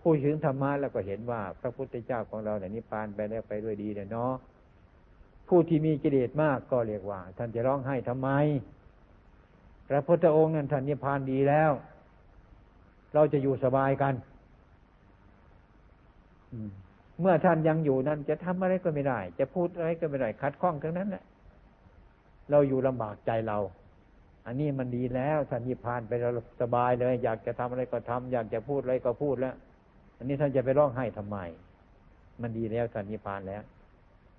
ผู้ถึงธรรมะแล้วก็เห็นว่าพระพุทธเจ้าของเราเนี่ยนิพพานไปแล้วไปด้วยดีเนาะผู้ที่มีกิเลสมากก็เรียกว่า ท่านจะร้องไห้ทำไม พระพุทธองค์นั้นท่านนิพพานดีแล้ว เราจะอยู่สบายกัน เมื่อท่านยังอยู่นั้น จะทำอะไรก็ไม่ได้ จะพูดอะไรก็ไม่ได้ขัดข้องทั้งนั้นแหละเราอยู่ลำบากใจเรา อันนี้มันดีแล้วท่านยิพานไปเราสบายเลย อยากจะทำอะไรก็ทำอยากจะพูดอะไรก็พูดแล้ว อันนี้ท่านจะไปร้องไห้ทำไม มันดีแล้วท่านยิพานแล้ว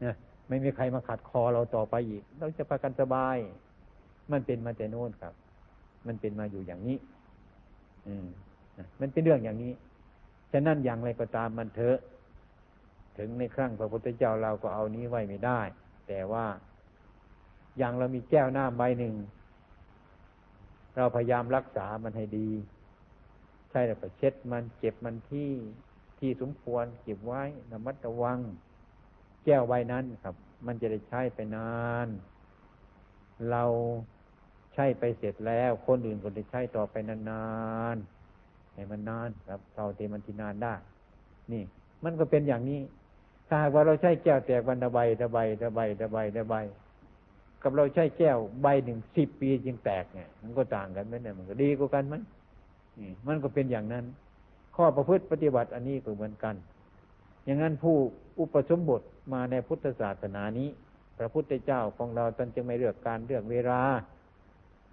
นะไม่มีใครมาขัดคอเราต่อไปอีก เราจะพากันสบาย มันเป็นมาแต่โน้นครับ มันเป็นมาอยู่อย่างนี้ อืมมันเป็นเรื่องอย่างนี้ ฉะนั้นอย่างไรก็ตามมันเถอะ ถึงในครั้งพระพุทธเจ้าเราก็เอานี้ไว้ไม่ได้ แต่ว่าอย่างเรามีแก้วน้ำใบหนึ่ง เราพยายามรักษามันให้ดี ใช่แล้วก็เช็ดมันเจ็บมันที่ที่สมควรเก็บไว้ระมัดระวัง แก้วใบนั้นครับ มันจะได้ใช้ไปนาน เราใช้ไปเสร็จแล้ว คนอื่นก็ได้ใช้ต่อไปนานๆให้มันนานครับเท่าที่มันที่นานได้ นี่ มันก็เป็นอย่างนี้ ถ้าหากว่าเราใช้แก้วแตกวันละใบละใบละใบละใบละใบกับเราใช้แก้วใบหนึ่งสิบปีจึงแตกเนี่ย มันก็ต่างกันไหมเนี่ยมันก็ดีกว่ากันไหมมันก็เป็นอย่างนั้น ข้อประพฤติปฏิบัติอันนี้ก็เหมือนกัน อย่างนั้นผู้อุปสมบทมาในพุทธศาสนานี้ พระพุทธเจ้าของเราท่านจึงไม่เลือกการเลือกเวลา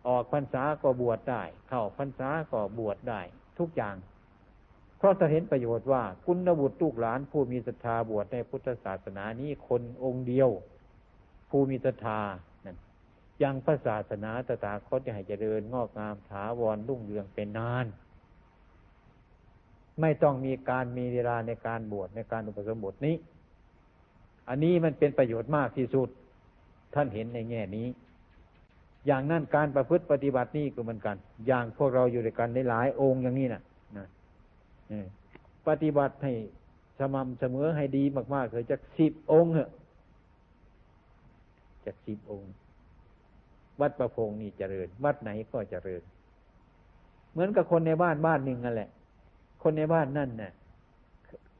ออกพรรษาก็บวชได้ เข้าพรรษาก็บวชได้ ทุกอย่าง เพราะจะเห็นประโยชน์ว่าคุณบุตรลูกหลานผู้มีศรัทธาบวชในพุทธศาสนานี้คนองค์เดียว ผู้มีศรัทธายังพระศาสนาตถาคตจะให้เจริญงอกงามถาวรรุ่งเรืองเป็นนาน ไม่ต้องมีการมีเวลาในการบวชในการอุปสมบทนี้ อันนี้มันเป็นประโยชน์มากที่สุด ท่านเห็นในแง่นี้ อย่างนั้นการประพฤติปฏิบัตินี่ก็เหมือนกัน อย่างพวกเราอยู่ด้วยกันในหลายองค์อย่างนี้นะนะ ปฏิบัติให้สม่ำเสมอให้ดีมากๆเลยจากสิบองค์เหอะจากสิบองค์ วัดประพงนี่เจริญ วัดไหนก็เจริญ เหมือนกับคนในบ้านบ้านหนึ่งนั่นแหละ คนในบ้านนั่นเนี่ย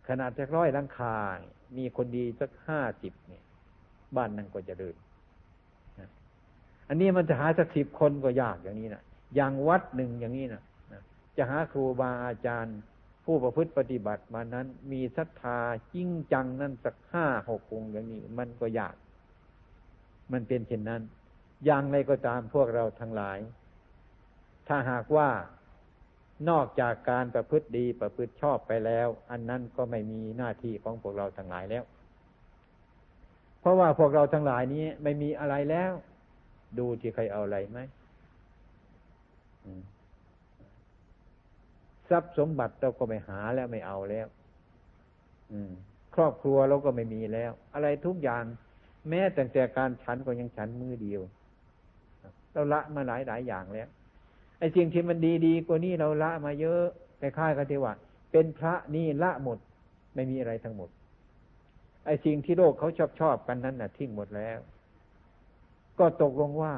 ขนาดจะร้อยลังคา มีคนดีสักห้าสิบเนี่ย บ้านนั้นก็เจริญอันนี้มันจะหาสักสิบคนก็ยากอย่างนี้นะอย่างวัดหนึ่งอย่างนี้นะจะหาครูบาอาจารย์ ผู้ประพฤติปฏิบัติมานั้น มีศรัทธาจริงจังนั่นสักห้าหกองอย่างนี้ มันก็ยาก มันเป็นเช่นนั้น อย่างไรก็ตามพวกเราทั้งหลาย ถ้าหากว่านอกจากการประพฤติดีประพฤติชอบไปแล้ว อันนั้นก็ไม่มีหน้าที่ของพวกเราทั้งหลายแล้ว เพราะว่าพวกเราทั้งหลายนี้ไม่มีอะไรแล้ว ดูที่ใครเอาอะไรไหม ทรัพย์สมบัติเราก็ไม่หาแล้วไม่เอาแล้วครอบครัวเราก็ไม่มีแล้ว อะไรทุกอย่าง แม้แต่แต่การฉันก็ยังฉันมือเดียวเราละมาหลายหลายอย่างแล้วไอ้สิ่งที่มันดีดีกว่านี้เราละมาเยอะคล้ายกันที่ว่าเป็นพระนี่ละหมด ไม่มีอะไรทั้งหมด ไอ้สิ่งที่โลกเขาชอบชอบกันนั้นน่ะทิ้งหมดแล้ว ก็ตกลงว่า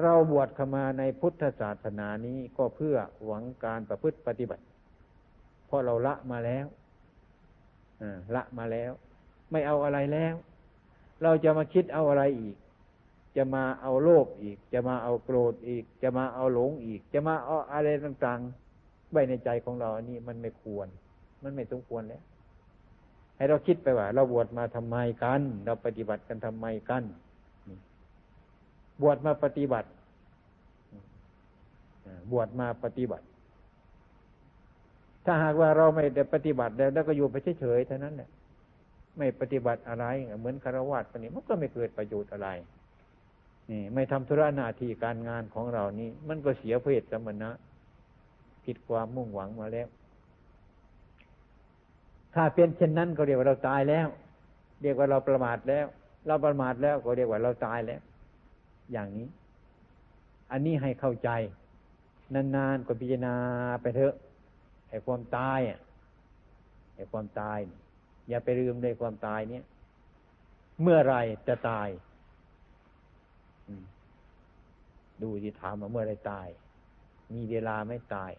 เราบวชเข้ามาในพุทธศาสนานี้ก็เพื่อหวังการประพฤติปฏิบัติ เพราะเราละมาแล้วละมาแล้ว ไม่เอาอะไรแล้ว เราจะมาคิดเอาอะไรอีก จะมาเอาโลภอีก จะมาเอาโกรธอีก จะมาเอาหลงอีก จะมาเอาอะไรต่างๆไว้ในใจของเราอันนี้มันไม่ควร มันไม่สมควรแล้วให้เราคิดไปว่า เราบวชมาทำไมกัน เราปฏิบัติกันทำไมกัน บวชมาปฏิบัติบวชมาปฏิบัติ ถ้าหากว่าเราไม่ได้ปฏิบัติแล้วก็อยู่ไปเฉยๆเท่านั้นแหละไม่ปฏิบัติอะไร เหมือนคารวะคนนี้มันก็ไม่เกิดประโยชน์อะไรนี่ไม่ทำธุระหน้าที่การงานของเรานี่มันก็เสียเพศสมณะผิดความมุ่งหวังมาแล้ว ถ้าเป็นเช่นนั้นก็เรียกว่าเราตายแล้ว เรียกว่าเราประมาทแล้ว เราประมาทแล้วก็เรียกว่าเราตายแล้ว อย่างนี้ อันนี้ให้เข้าใจ นานๆก็พิจารณาไปเถอะไอ้ความตายอะไอ้ความตาย อย่าไปลืมในความตายเนี้ยเมื่อไรจะตายดูที่ถามมาเมื่อไรตาย มีเวลาไม่ตาย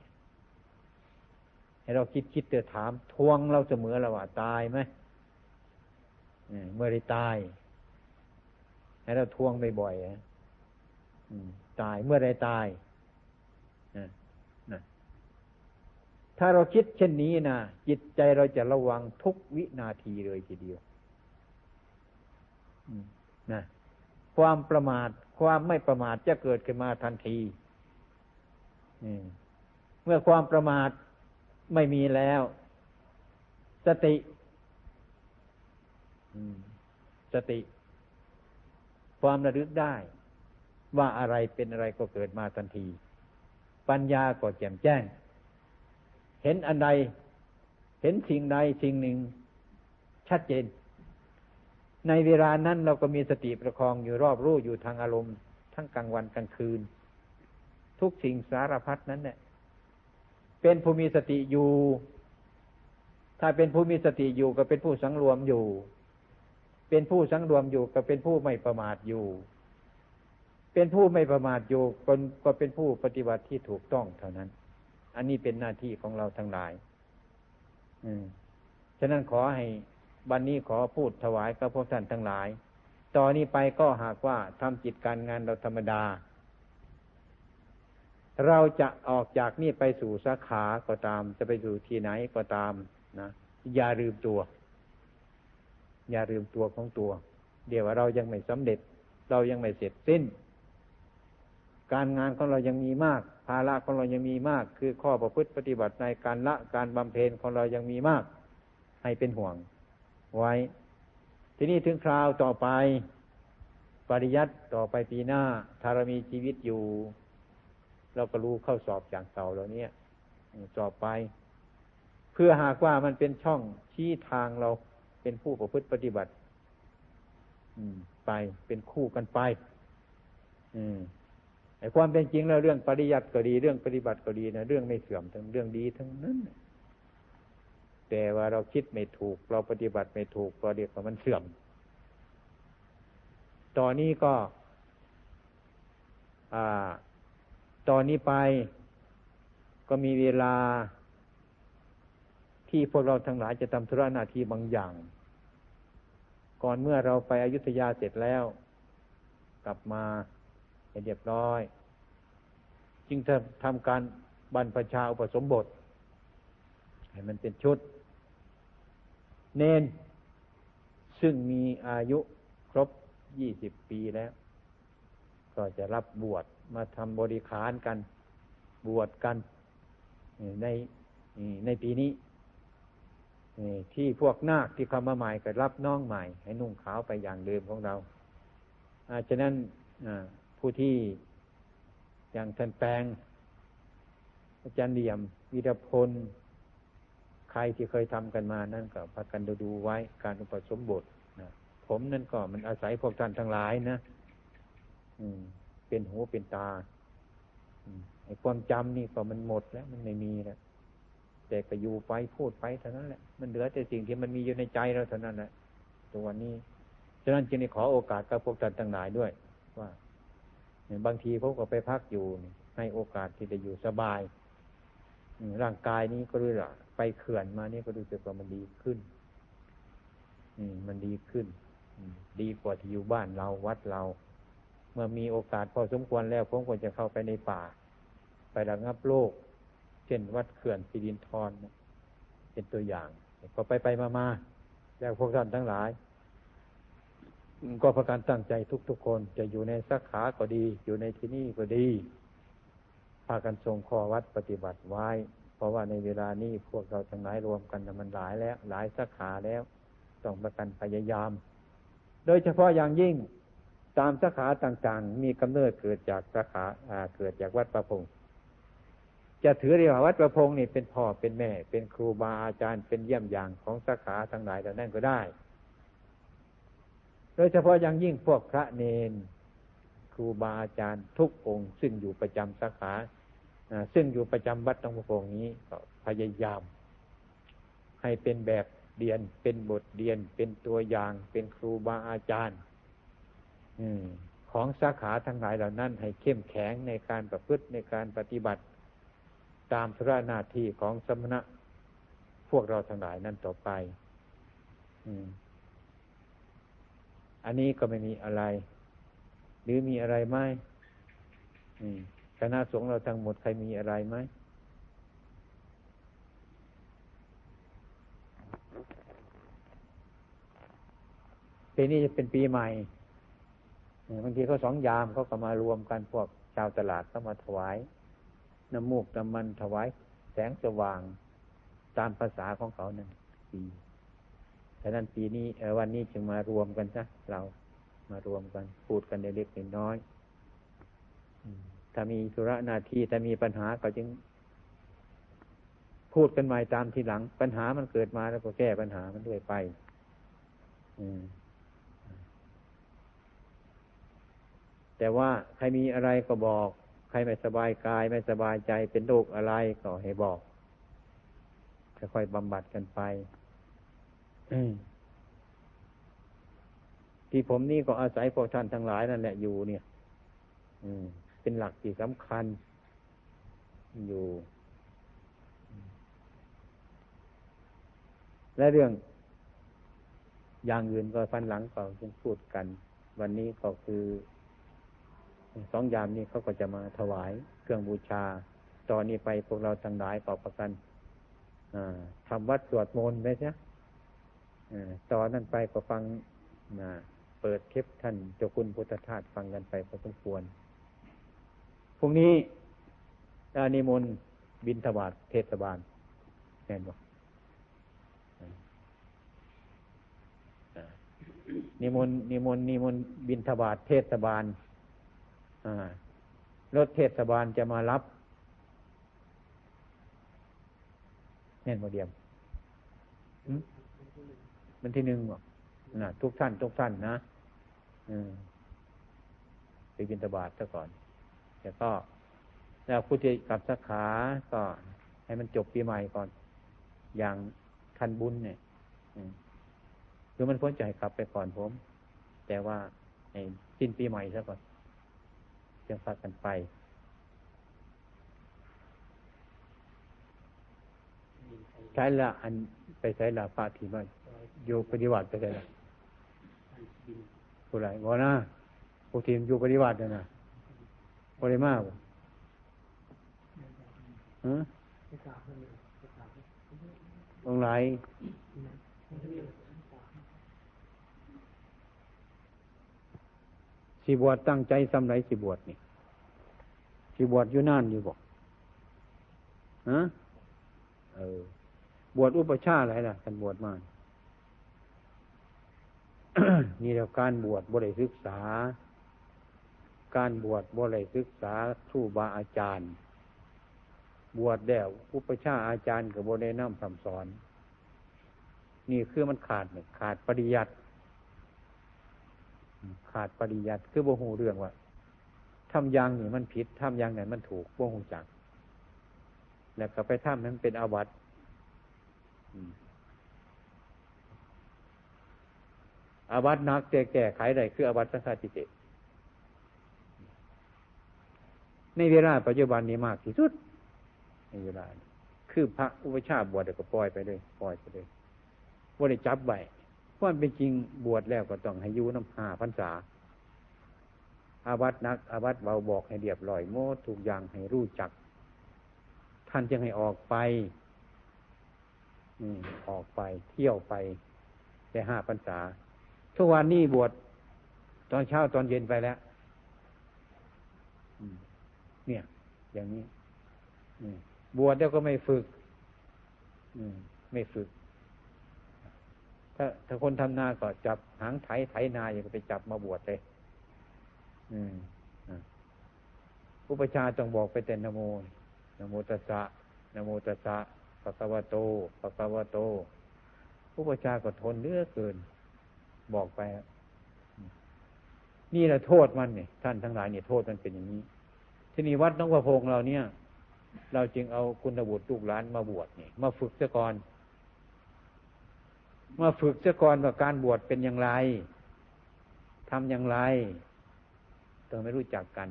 ให้เราคิดคิดเตอถาม ทวงเราเสมอเราว่าตายไหมเมื่อไรตาย ให้เราทวงบ่อยๆ ตายเมื่อไรตายถ้าเราคิดเช่นนี้นะจิตใจเราจะระวังทุกวินาทีเลยทีเดียวนะความประมาทความไม่ประมาทจะเกิดขึ้นมาทันทีเมื่อความประมาทไม่มีแล้ว สติสติ ความระลึกได้ ว่าอะไรเป็นอะไรก็เกิดมาทันที ปัญญาก็แจ่มแจ้ง เห็นอันใด เห็นสิ่งใดสิ่งหนึ่ง ชัดเจน ในเวลานั้นเราก็มีสติประคองอยู่รอบรู้อยู่ทางอารมณ์ ทั้งกลางวันกลางคืน ทุกสิ่งสารพัดนั้นเนี่ยเป็นผู้มีสติอยู่ ถ้าเป็นผู้มีสติอยู่ก็เป็นผู้สังรวมอยู่ เป็นผู้สังรวมอยู่ก็เป็นผู้ไม่ประมาทอยู่ เป็นผู้ไม่ประมาทอยู่คนก็เป็นผู้ปฏิบัติที่ถูกต้องเท่านั้น อันนี้เป็นหน้าที่ของเราทั้งหลาย อืมฉะนั้นขอให้บันนี้ขอพูดถวายกับพวกท่านทั้งหลายต่อนนี้ไปก็หากว่าทำจิตการงานเราธรรมดา เราจะออกจากนี่ไปสู่สาขาก็ตาม จะไปสู่ที่ไหนก็ตามนะอย่าลืมตัว อย่าลืมตัวของตัว เดี๋ยวว่าเรายังไม่สำเร็จ เรายังไม่เสร็จสิ้น การงานของเรายังมีมาก ภาระของเรายังมีมาก คือข้อประพฤติปฏิบัติในการละการบำเพ็ญของเรายังมีมาก ให้เป็นห่วง ไว้ ทีนี้ถึงคราวต่อไป ปริยัติต่อไปปีหน้าถ้าเรามีชีวิตอยู่ เราก็รู้เข้าสอบอย่างเก่าเหล่านี้สอบไป เพื่อหากว่ามันเป็นช่องชี้ทางเราเป็นผู้ประพฤติปฏิบัติไปเป็นคู่กันไป ไอ้ความเป็นจริงแล้วเรื่องปริยัติก็ดีเรื่องปฏิบัติก็ดีนะเรื่องไม่เสื่อมทั้งเรื่องดีทั้งนั้น แต่ว่าเราคิดไม่ถูก เราปฏิบัติไม่ถูกก็เรียกว่ามันเสื่อมตอนนี้ก็อ่าตอนนี้ไปก็มีเวลาที่พวกเราทั้งหลายจะทำธุระหน้าที่บางอย่าง ก่อนเมื่อเราไปอยุธยาเสร็จแล้ว กลับมา ให้เรียบร้อย จึงจะทำการบรรพชาอุปสมบท ให้มันเป็นชุด เนนซึ่งมีอายุครบยี่สิบปีแล้ว ก็จะรับบวชมาทำบริขารกันบวชกันในในปีนี้ที่พวกนาคที่เข้ามาใหม่ก็รับน้องใหม่ ให้นุ่งขาวไปอย่างเดิมของเราอาฉะนั้น ผู้ที่อย่างท่านแปงอาจารย์เดี่ยม วิรพล ใครที่เคยทำกันมานั่นก็พักกันดูดูไว้การอุปสมบทนะผมนั่นก็มันอาศัยพวกท่านทั้งหลายนะอืมเป็นหูเป็นตาไอ้ความจำนี่ก็มันหมดแล้ว มันไม่มีแล้วแต่ก็อยู่ไปพูดไปเท่านั้นแหละมันเหลือแต่สิ่งที่มันมีอยู่ในใจเราเท่านั้นแหละตัววันนี้ฉะนั้นจึงได้ขอโอกาสกับพวกท่านต่างหลายด้วย ว่า บางทีพวกก็ไปพักอยู่ ให้โอกาสที่จะอยู่สบาย ร่างกายนี้ก็รู้ละไปเขื่อนมานี่ก็ดูสึกว่ามันดีขึ้นมันดีขึ้น ดีกว่าที่อยู่บ้านเราวัดเรา เมื่อมีโอกาสพอสมควรแล้วผมควรจะเข้าไปในป่า ไประงับโลก เช่นวัดเขื่อนสิรินทรเป็นตัวอย่างก็ไปไปมามาแล้วพวกท่านทั้งหลาย ก็ประการตั้งใจทุกๆคน จะอยู่ในสักขาก็ดี อยู่ในที่นี่ก็ดีพากันทรงข้อวัดปฏิบัติไว้ เพราะว่าในเวลานี้พวกเราทั้งหลายรวมกันมันหลายแล้ว หลายสักขาแล้วต้องประกันพยายาม โดยเฉพาะอย่างยิ่งตามสาขาต่างๆ มีกำเนิดเกิดจากสาขาเกิดจากวัดประพงศ์จะถือเรียกว่าวัดประพงศ์นี่เป็นพ่อเป็นแม่ เป็นครูบาอาจารย์เป็นเยี่ยมอย่างของสาขาทั้งหลายเหล่นั้นก็ได้ โดยเฉพาะอย่างยิ่งพวกพระเนนครูบาอาจารย์ทุกองค์ ซึ่งอยู่ประจำสาขาซึ่งอยู่ประจำวัดตรงพงนี้ก็พยายาม ให้เป็นแบบเรียนเป็นบทเรียน เป็นตัวอย่าง เป็นครูบาอาจารย์ของสาขาทั้งหลายเหล่านั้น ให้เข้มแข็งในการประพฤติในการปฏิบัติ ตามธุระหน้าที่ของสมณะ พวกเราทั้งหลายนั่นต่อไป อันนี้ก็ไม่มีอะไร หรือมีอะไรไหมคณะสงฆ์เราทั้งหมดใครมีอะไรไหมปีนี้จะเป็นปีใหม่บางทีเขาสองยามเขาก็มารวมกันพวกชาวตลาดก็มาถวาย น้ำมูกน้ำมันถวาย แสงสว่างตามภาษาของเขาหนึ่งปี ฉะนั้นปีนี้วันนี้จึงมารวมกันซะเรามารวมกันพูดกันในเล็กๆน้อยถ้ามีธุระหน้าที่ถ้ามีปัญหาก็จึง พูดกันใหม่ตามทีหลัง ปัญหามันเกิดมาแล้วก็แก้ปัญหามันด้วยไปแต่ว่าใครมีอะไรก็บอก ใครไม่สบายกาย ไม่สบายใจเป็นโรคอะไรก็ให้บอกค่อยๆบำบัดกันไป ที่ผมนี่ก็อาศัยพวกท่านทั้งหลายนั่นแหละอยู่เนี่ยเป็นหลักที่สำคัญ อยู่ และเรื่อง อย่างอื่นก็ฟันหลังก็ต้องพูดกัน วันนี้ก็คือสองยามนี้เขาก็จะมาถวายเครื่องบูชา ตอนนี้ไปพวกเราทั้งหลายก็ประกันทำวัดสวดมนต์ไหมใช่ ตอนนั้นไปก็ฟังเปิดเทปท่านเจ้าคุณพุทธทาสฟังกันไปพอสมควร พรุ่งนี้อานิมนต์บินทบาทเทศบาลแน่นบอกนิมนต์นิมนต์นิมนต์บินทบาทเทศบาลรถเทศบาลจะมารับแน่นโมเดียม มันที่หนึ่งบอกนะทุกท่านทุกท่านนะไปบินตบาทซะก่อนแต่ก็ แล้วผู้ที่กลับสักขาก็ให้มันจบปีใหม่ก่อน อย่างทันบุญเนี่ยคือมันพ้นใจกลับไปก่อนผม แต่ว่าสิ้นปีใหม่ซะก่อนจึงพากันไปใช้ละอันไปใช้ละพระที่มา อยู่ปฏิวัติไปใช้ละผู้ไรบอกนะผู้ทีมอยู่ปฏิวัตินะบริมาบ่ฮะองไหนสิบวชตั้งใจสำไรสิบวชนี่สิบวชอยู่นานอยู่บอกฮะเออบวชอุปชาอะไรล่ะกันบวชมา นี่แล้วการบวชบริศึกษา การบวชบริศึกษาครูบาอาจารย์ บวชแล้วอุปชาอาจารย์กับบริน้ำคำสอน นี่คือมันขาดเนี่ยขาดปริยัติขาดปริยัติคือโบหูเรื่องว่าทำอย่างนี่มันผิดทำอย่างไหนมันถูกโบหูจัก แล้วก็ไปทำนั้นเป็นอาวัต อาวัตนักแก้แก้ไขได้คืออาวัตสังฆาติเตในเวลาปัจจุบันนี้มากที่สุดในเวลาคือพระอุปชาบวชเดี๋ยวก็ปล่อยไปเลยปล่อยไปเลยว่าได้จับไว้ความเป็นจริงบวชแล้วก็ต้องให้ยูน้ำหาพรรษา อาวัตนัก อาวัตเบาบอกให้เรียบร้อยโมดทุกอย่างให้รู้จัก ท่านจึงให้ออกไปออกไปเที่ยวไปได้ห้าพรรษา ทุกวันนี้บวชตอนเช้าตอนเย็นไปแล้วเนี่ย อย่างนี้บวชแล้วก็ไม่ฝึกไม่ฝึก ถ้าถ้าคนทำนาก็จับหางไถไถนาอย่างไปจับมาบวชเลยผู้ประชาต้องบอกไปแต่นโมนโมตัสสะนโมตัสสะปะกวะโตปะกวะโต ผู้ประชาก็ทนเลือเกิน บอกไปนี่แหละโทษมันเนี่ยท่านทั้งหลายเนี่ยโทษมันเป็นอย่างนี้ ที่นี่วัดน้องประพงเราเนี่ย เราจึงเอาคุณบุตรลูกหลานมาบวชเนี่ยมาฝึกซะก่อน มาฝึกเสียก่อนว่าการบวชเป็นอย่างไรทำอย่างไรต้องไม่รู้จักกัน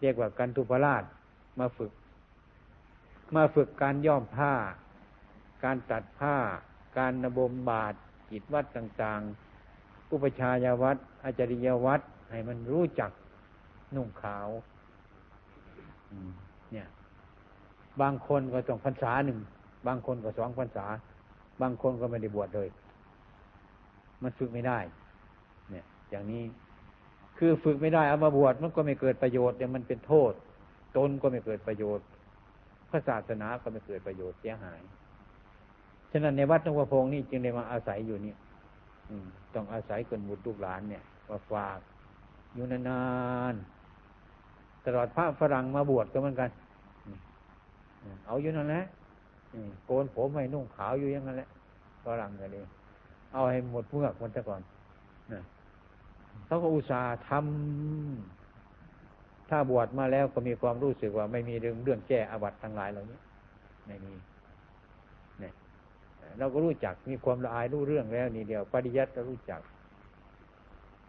เรียกว่าการทุพราชมาฝึก มาฝึกการย่อมผ้า การตัดผ้า การนบมบาทกิจวัดต่าง ๆ อุปชายวัดอาจริยวัดให้มันรู้จักนุ่งขาวเนี่ย บางคนก็ต้องพรรษาหนึ่ง บางคนก็สองพรรษา บางคนก็ไม่ได้บวชเลย มันฝึกไม่ได้ เนี่ย อย่างนี้ คือฝึกไม่ได้เอามาบวชมันก็ไม่เกิดประโยชน์เนี่ยมันเป็นโทษ ตนก็ไม่เกิดประโยชน์พระศาสนาก็ไม่เกิดประโยชน์เสียหาย ฉะนั้นในวัดนวพงศ์นี่จึงได้มาอาศัยอยู่นี่ ต้องอาศัยคนบุตรลูกหลานเนี่ยมาฝากอยู่นานๆตลอดพระฝรั่งมาบวชก็เหมือนกันเอาอยู่นั่นแหละโกนผมให้นุ่งขาวอยู่อย่างนั้นแหละฝรั่งเลยเอาให้หมดเมื่อกมันซะก่อนเขาก็อุตส่าห์ทำถ้าบวชมาแล้วก็มีความรู้สึกว่า ไม่มีเรื่องเรื่องแก้อาบัตทั้งหลายเหล่านี้ไม่มีเนี่ย เราก็รู้จัก มีความละอายรู้เรื่องแล้วนี่เดียว ปริยัติก็รู้จัก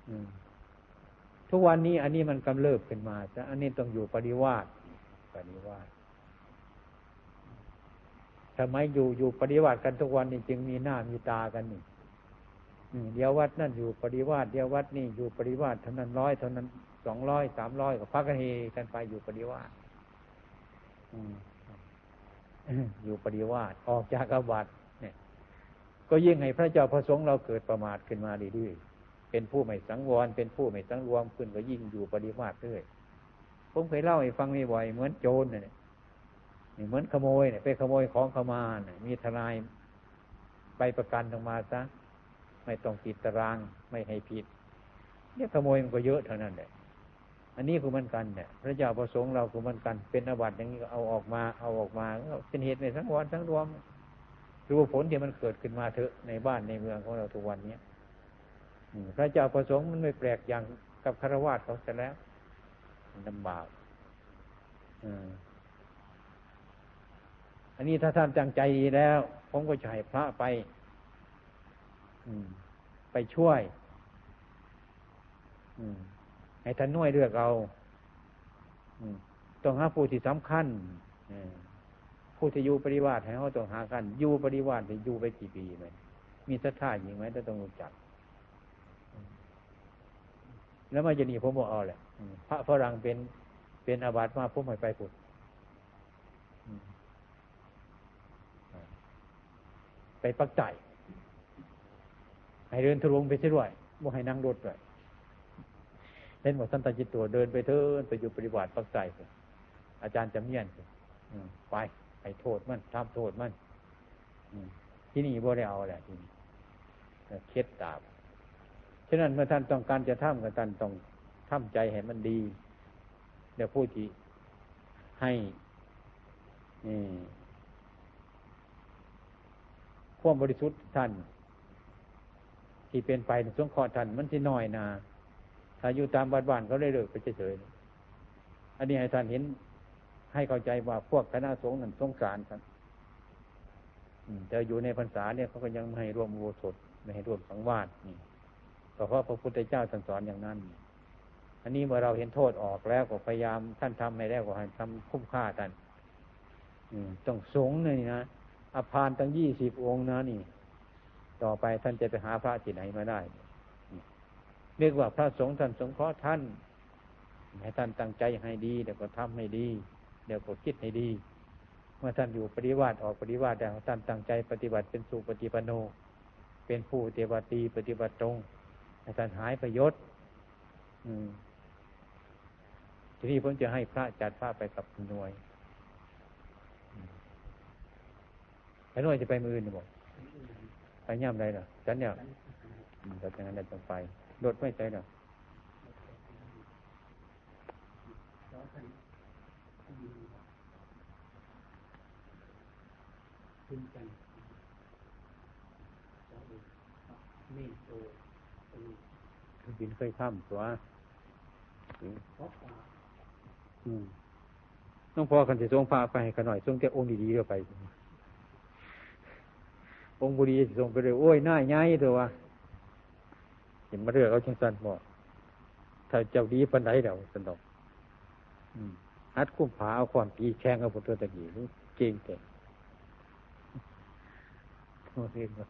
อืมทุกวันนี้อันนี้มันกำเริบขึ้นมาจะอันนี้ต้องอยู่ปริวาสปริวาสทำไมอยู่อยู่ปฏิวัติกันทุกวันนี้จึงมีหน้ามีตากันนี่เดียววัดนั่นอยู่ปฏิวัติเดียววัดนี่อยู่ปฏิวัติเท่านั้นร้อยเท่านั้นสองร้อยสามร้อยก็พักกันเฮกันไปอยู่ปฏิวัติอยู่ปฏิวัติออกจากอาบัต ก็ยิ่งให้พระเจ้าพระสงฆ์เราเกิดประมาทขึ้นมาดีๆเป็นผู้ไม่สังวร เป็นผู้ไม่สังรวมขึ้นก็ยิ่งอยู่ปฏิวัติด้วยผมเคยเล่าให้ฟังไม่บ่อยเหมือนโจรเนี่ยเหมือนขโมยเนี่ยไปขโมยของเขามาเนี่ยมีทนายไปประกันออกมาซะไม่ต้องติดตารางไม่ให้ผิดเนี่ยขโมยมันก็เยอะเท่านั้นแหละอันนี้คือมันกันเนี่ยพระเจ้าประสงค์เราคือมันกัน เป็นอวัตอย่างนี้ก็เอาออกมาเอาออกมาเป็นเหตุในทั้งวันทั้งรวม ดูผลที่มันเกิดขึ้นมาเถอะในบ้านในเมืองของเราทุกวันเนี้ยพระเจ้าประสงค์มันไม่แปลกอย่างกับคารวะเขาเสร็จแล้วลำบากอันนี้ถ้าท่านจังใจดีแล้ว ผมก็จะให้พระไปไปช่วยให้ท่านน่วยเลือกเอาต้องหาผู้ที่สำคัญ ผู้ที่อยู่ปริวาสให้เขาต้องหากันอยู่ปริวาสจะอยู่ไปกี่ปีไหมมีศรัทธาอย่างไหมต้องรู้จัก แล้วมาจะหนีผมบอกเอาแหละพระฝรั่งเป็นเป็นอาบัติมาผมไม่ไปผุดไปปักใจให้เดินทะลวงไปช่วยบ่ให้นั่งรถด้วยเล่นหมดสันตจิตตัวเดินไปเถินไปอยู่ปฏิบัติปักใจอาจารย์จำเนียนไป ให้โทษมันทำโทษมันที่นี่บ่ได้เอาแหละที่นี่เคล็ดตาบฉะนั้นเมื่อท่านต้องการจะทำกับท่านต้องทำใจให้มันดี เดี๋ยวพูดที่ให้ความบริสุทธิ์ท่าน ที่เป็นไปในสงฆ์ท่านมันที่น้อยนาถ้าอยู่ตามบ้านบ้านเขาเลยเลิกไปเฉยๆอันนี้ให้ท่านเห็น ให้เข้าใจว่าพวกคณะสงฆ์นั้นสงสารครับแต่อยู่ในพรรษาเนี่ยเขาก็ยังไม่ให้ร่วมโวสดไม่ให้ร่วมสังวาสนี่ก็เพราะพระพุทธเจ้าท่านสอนอย่างนั้นอันนี้เมื่อเราเห็นโทษออกแล้วก็พยายามท่านทำให้แล้วก็ให้ทำคุ้มค่าท่านต้องสงเลยนะอภานตั้งยี่สิบองค์นะนี่ ต่อไปท่านจะไปหาพระที่ไหนมาได้เรียกว่าพระสงฆ์ท่านสงเคราะห์ท่านให้ท่านตั้งใจให้ดีเดี๋ยวก็ทำให้ดี เดี๋ยวก็คิดให้ดี เมื่อท่านอยู่ปฏิวัติออกปฏิวัติแต่ท่านตั้งใจปฏิบัติเป็นสุปฏิปโน เป็นผู้เทวตีปฏิบัติตรงให้ท่านหายประโยชน์ทีนี้ผมจะให้พระจัดพระไปกับหน่วยไอ้น้อยจะไปมืออื่นบอกไปย่ำไรเนาะฉันเนี่ยแต่จากนั้นต้องไปโดดไม่ใจเนาะบินเคยข้ามตัวต้องพอกันจะทรงพาไปกันหน่อยทรงแก่องค์ดีๆเดียวไป องค์บุรีส่งไปเลยโอ้ยน่าย้ายเถอะวะเห็นมาเรื่องเอาจังสันบอกถ้าเจ้าดีปันไดเดี๋ยวสนอกฮัดคุ้มผาเอาความปีแข่งกับผลตัวตะกี้เก่งเก่ง โอเคครับ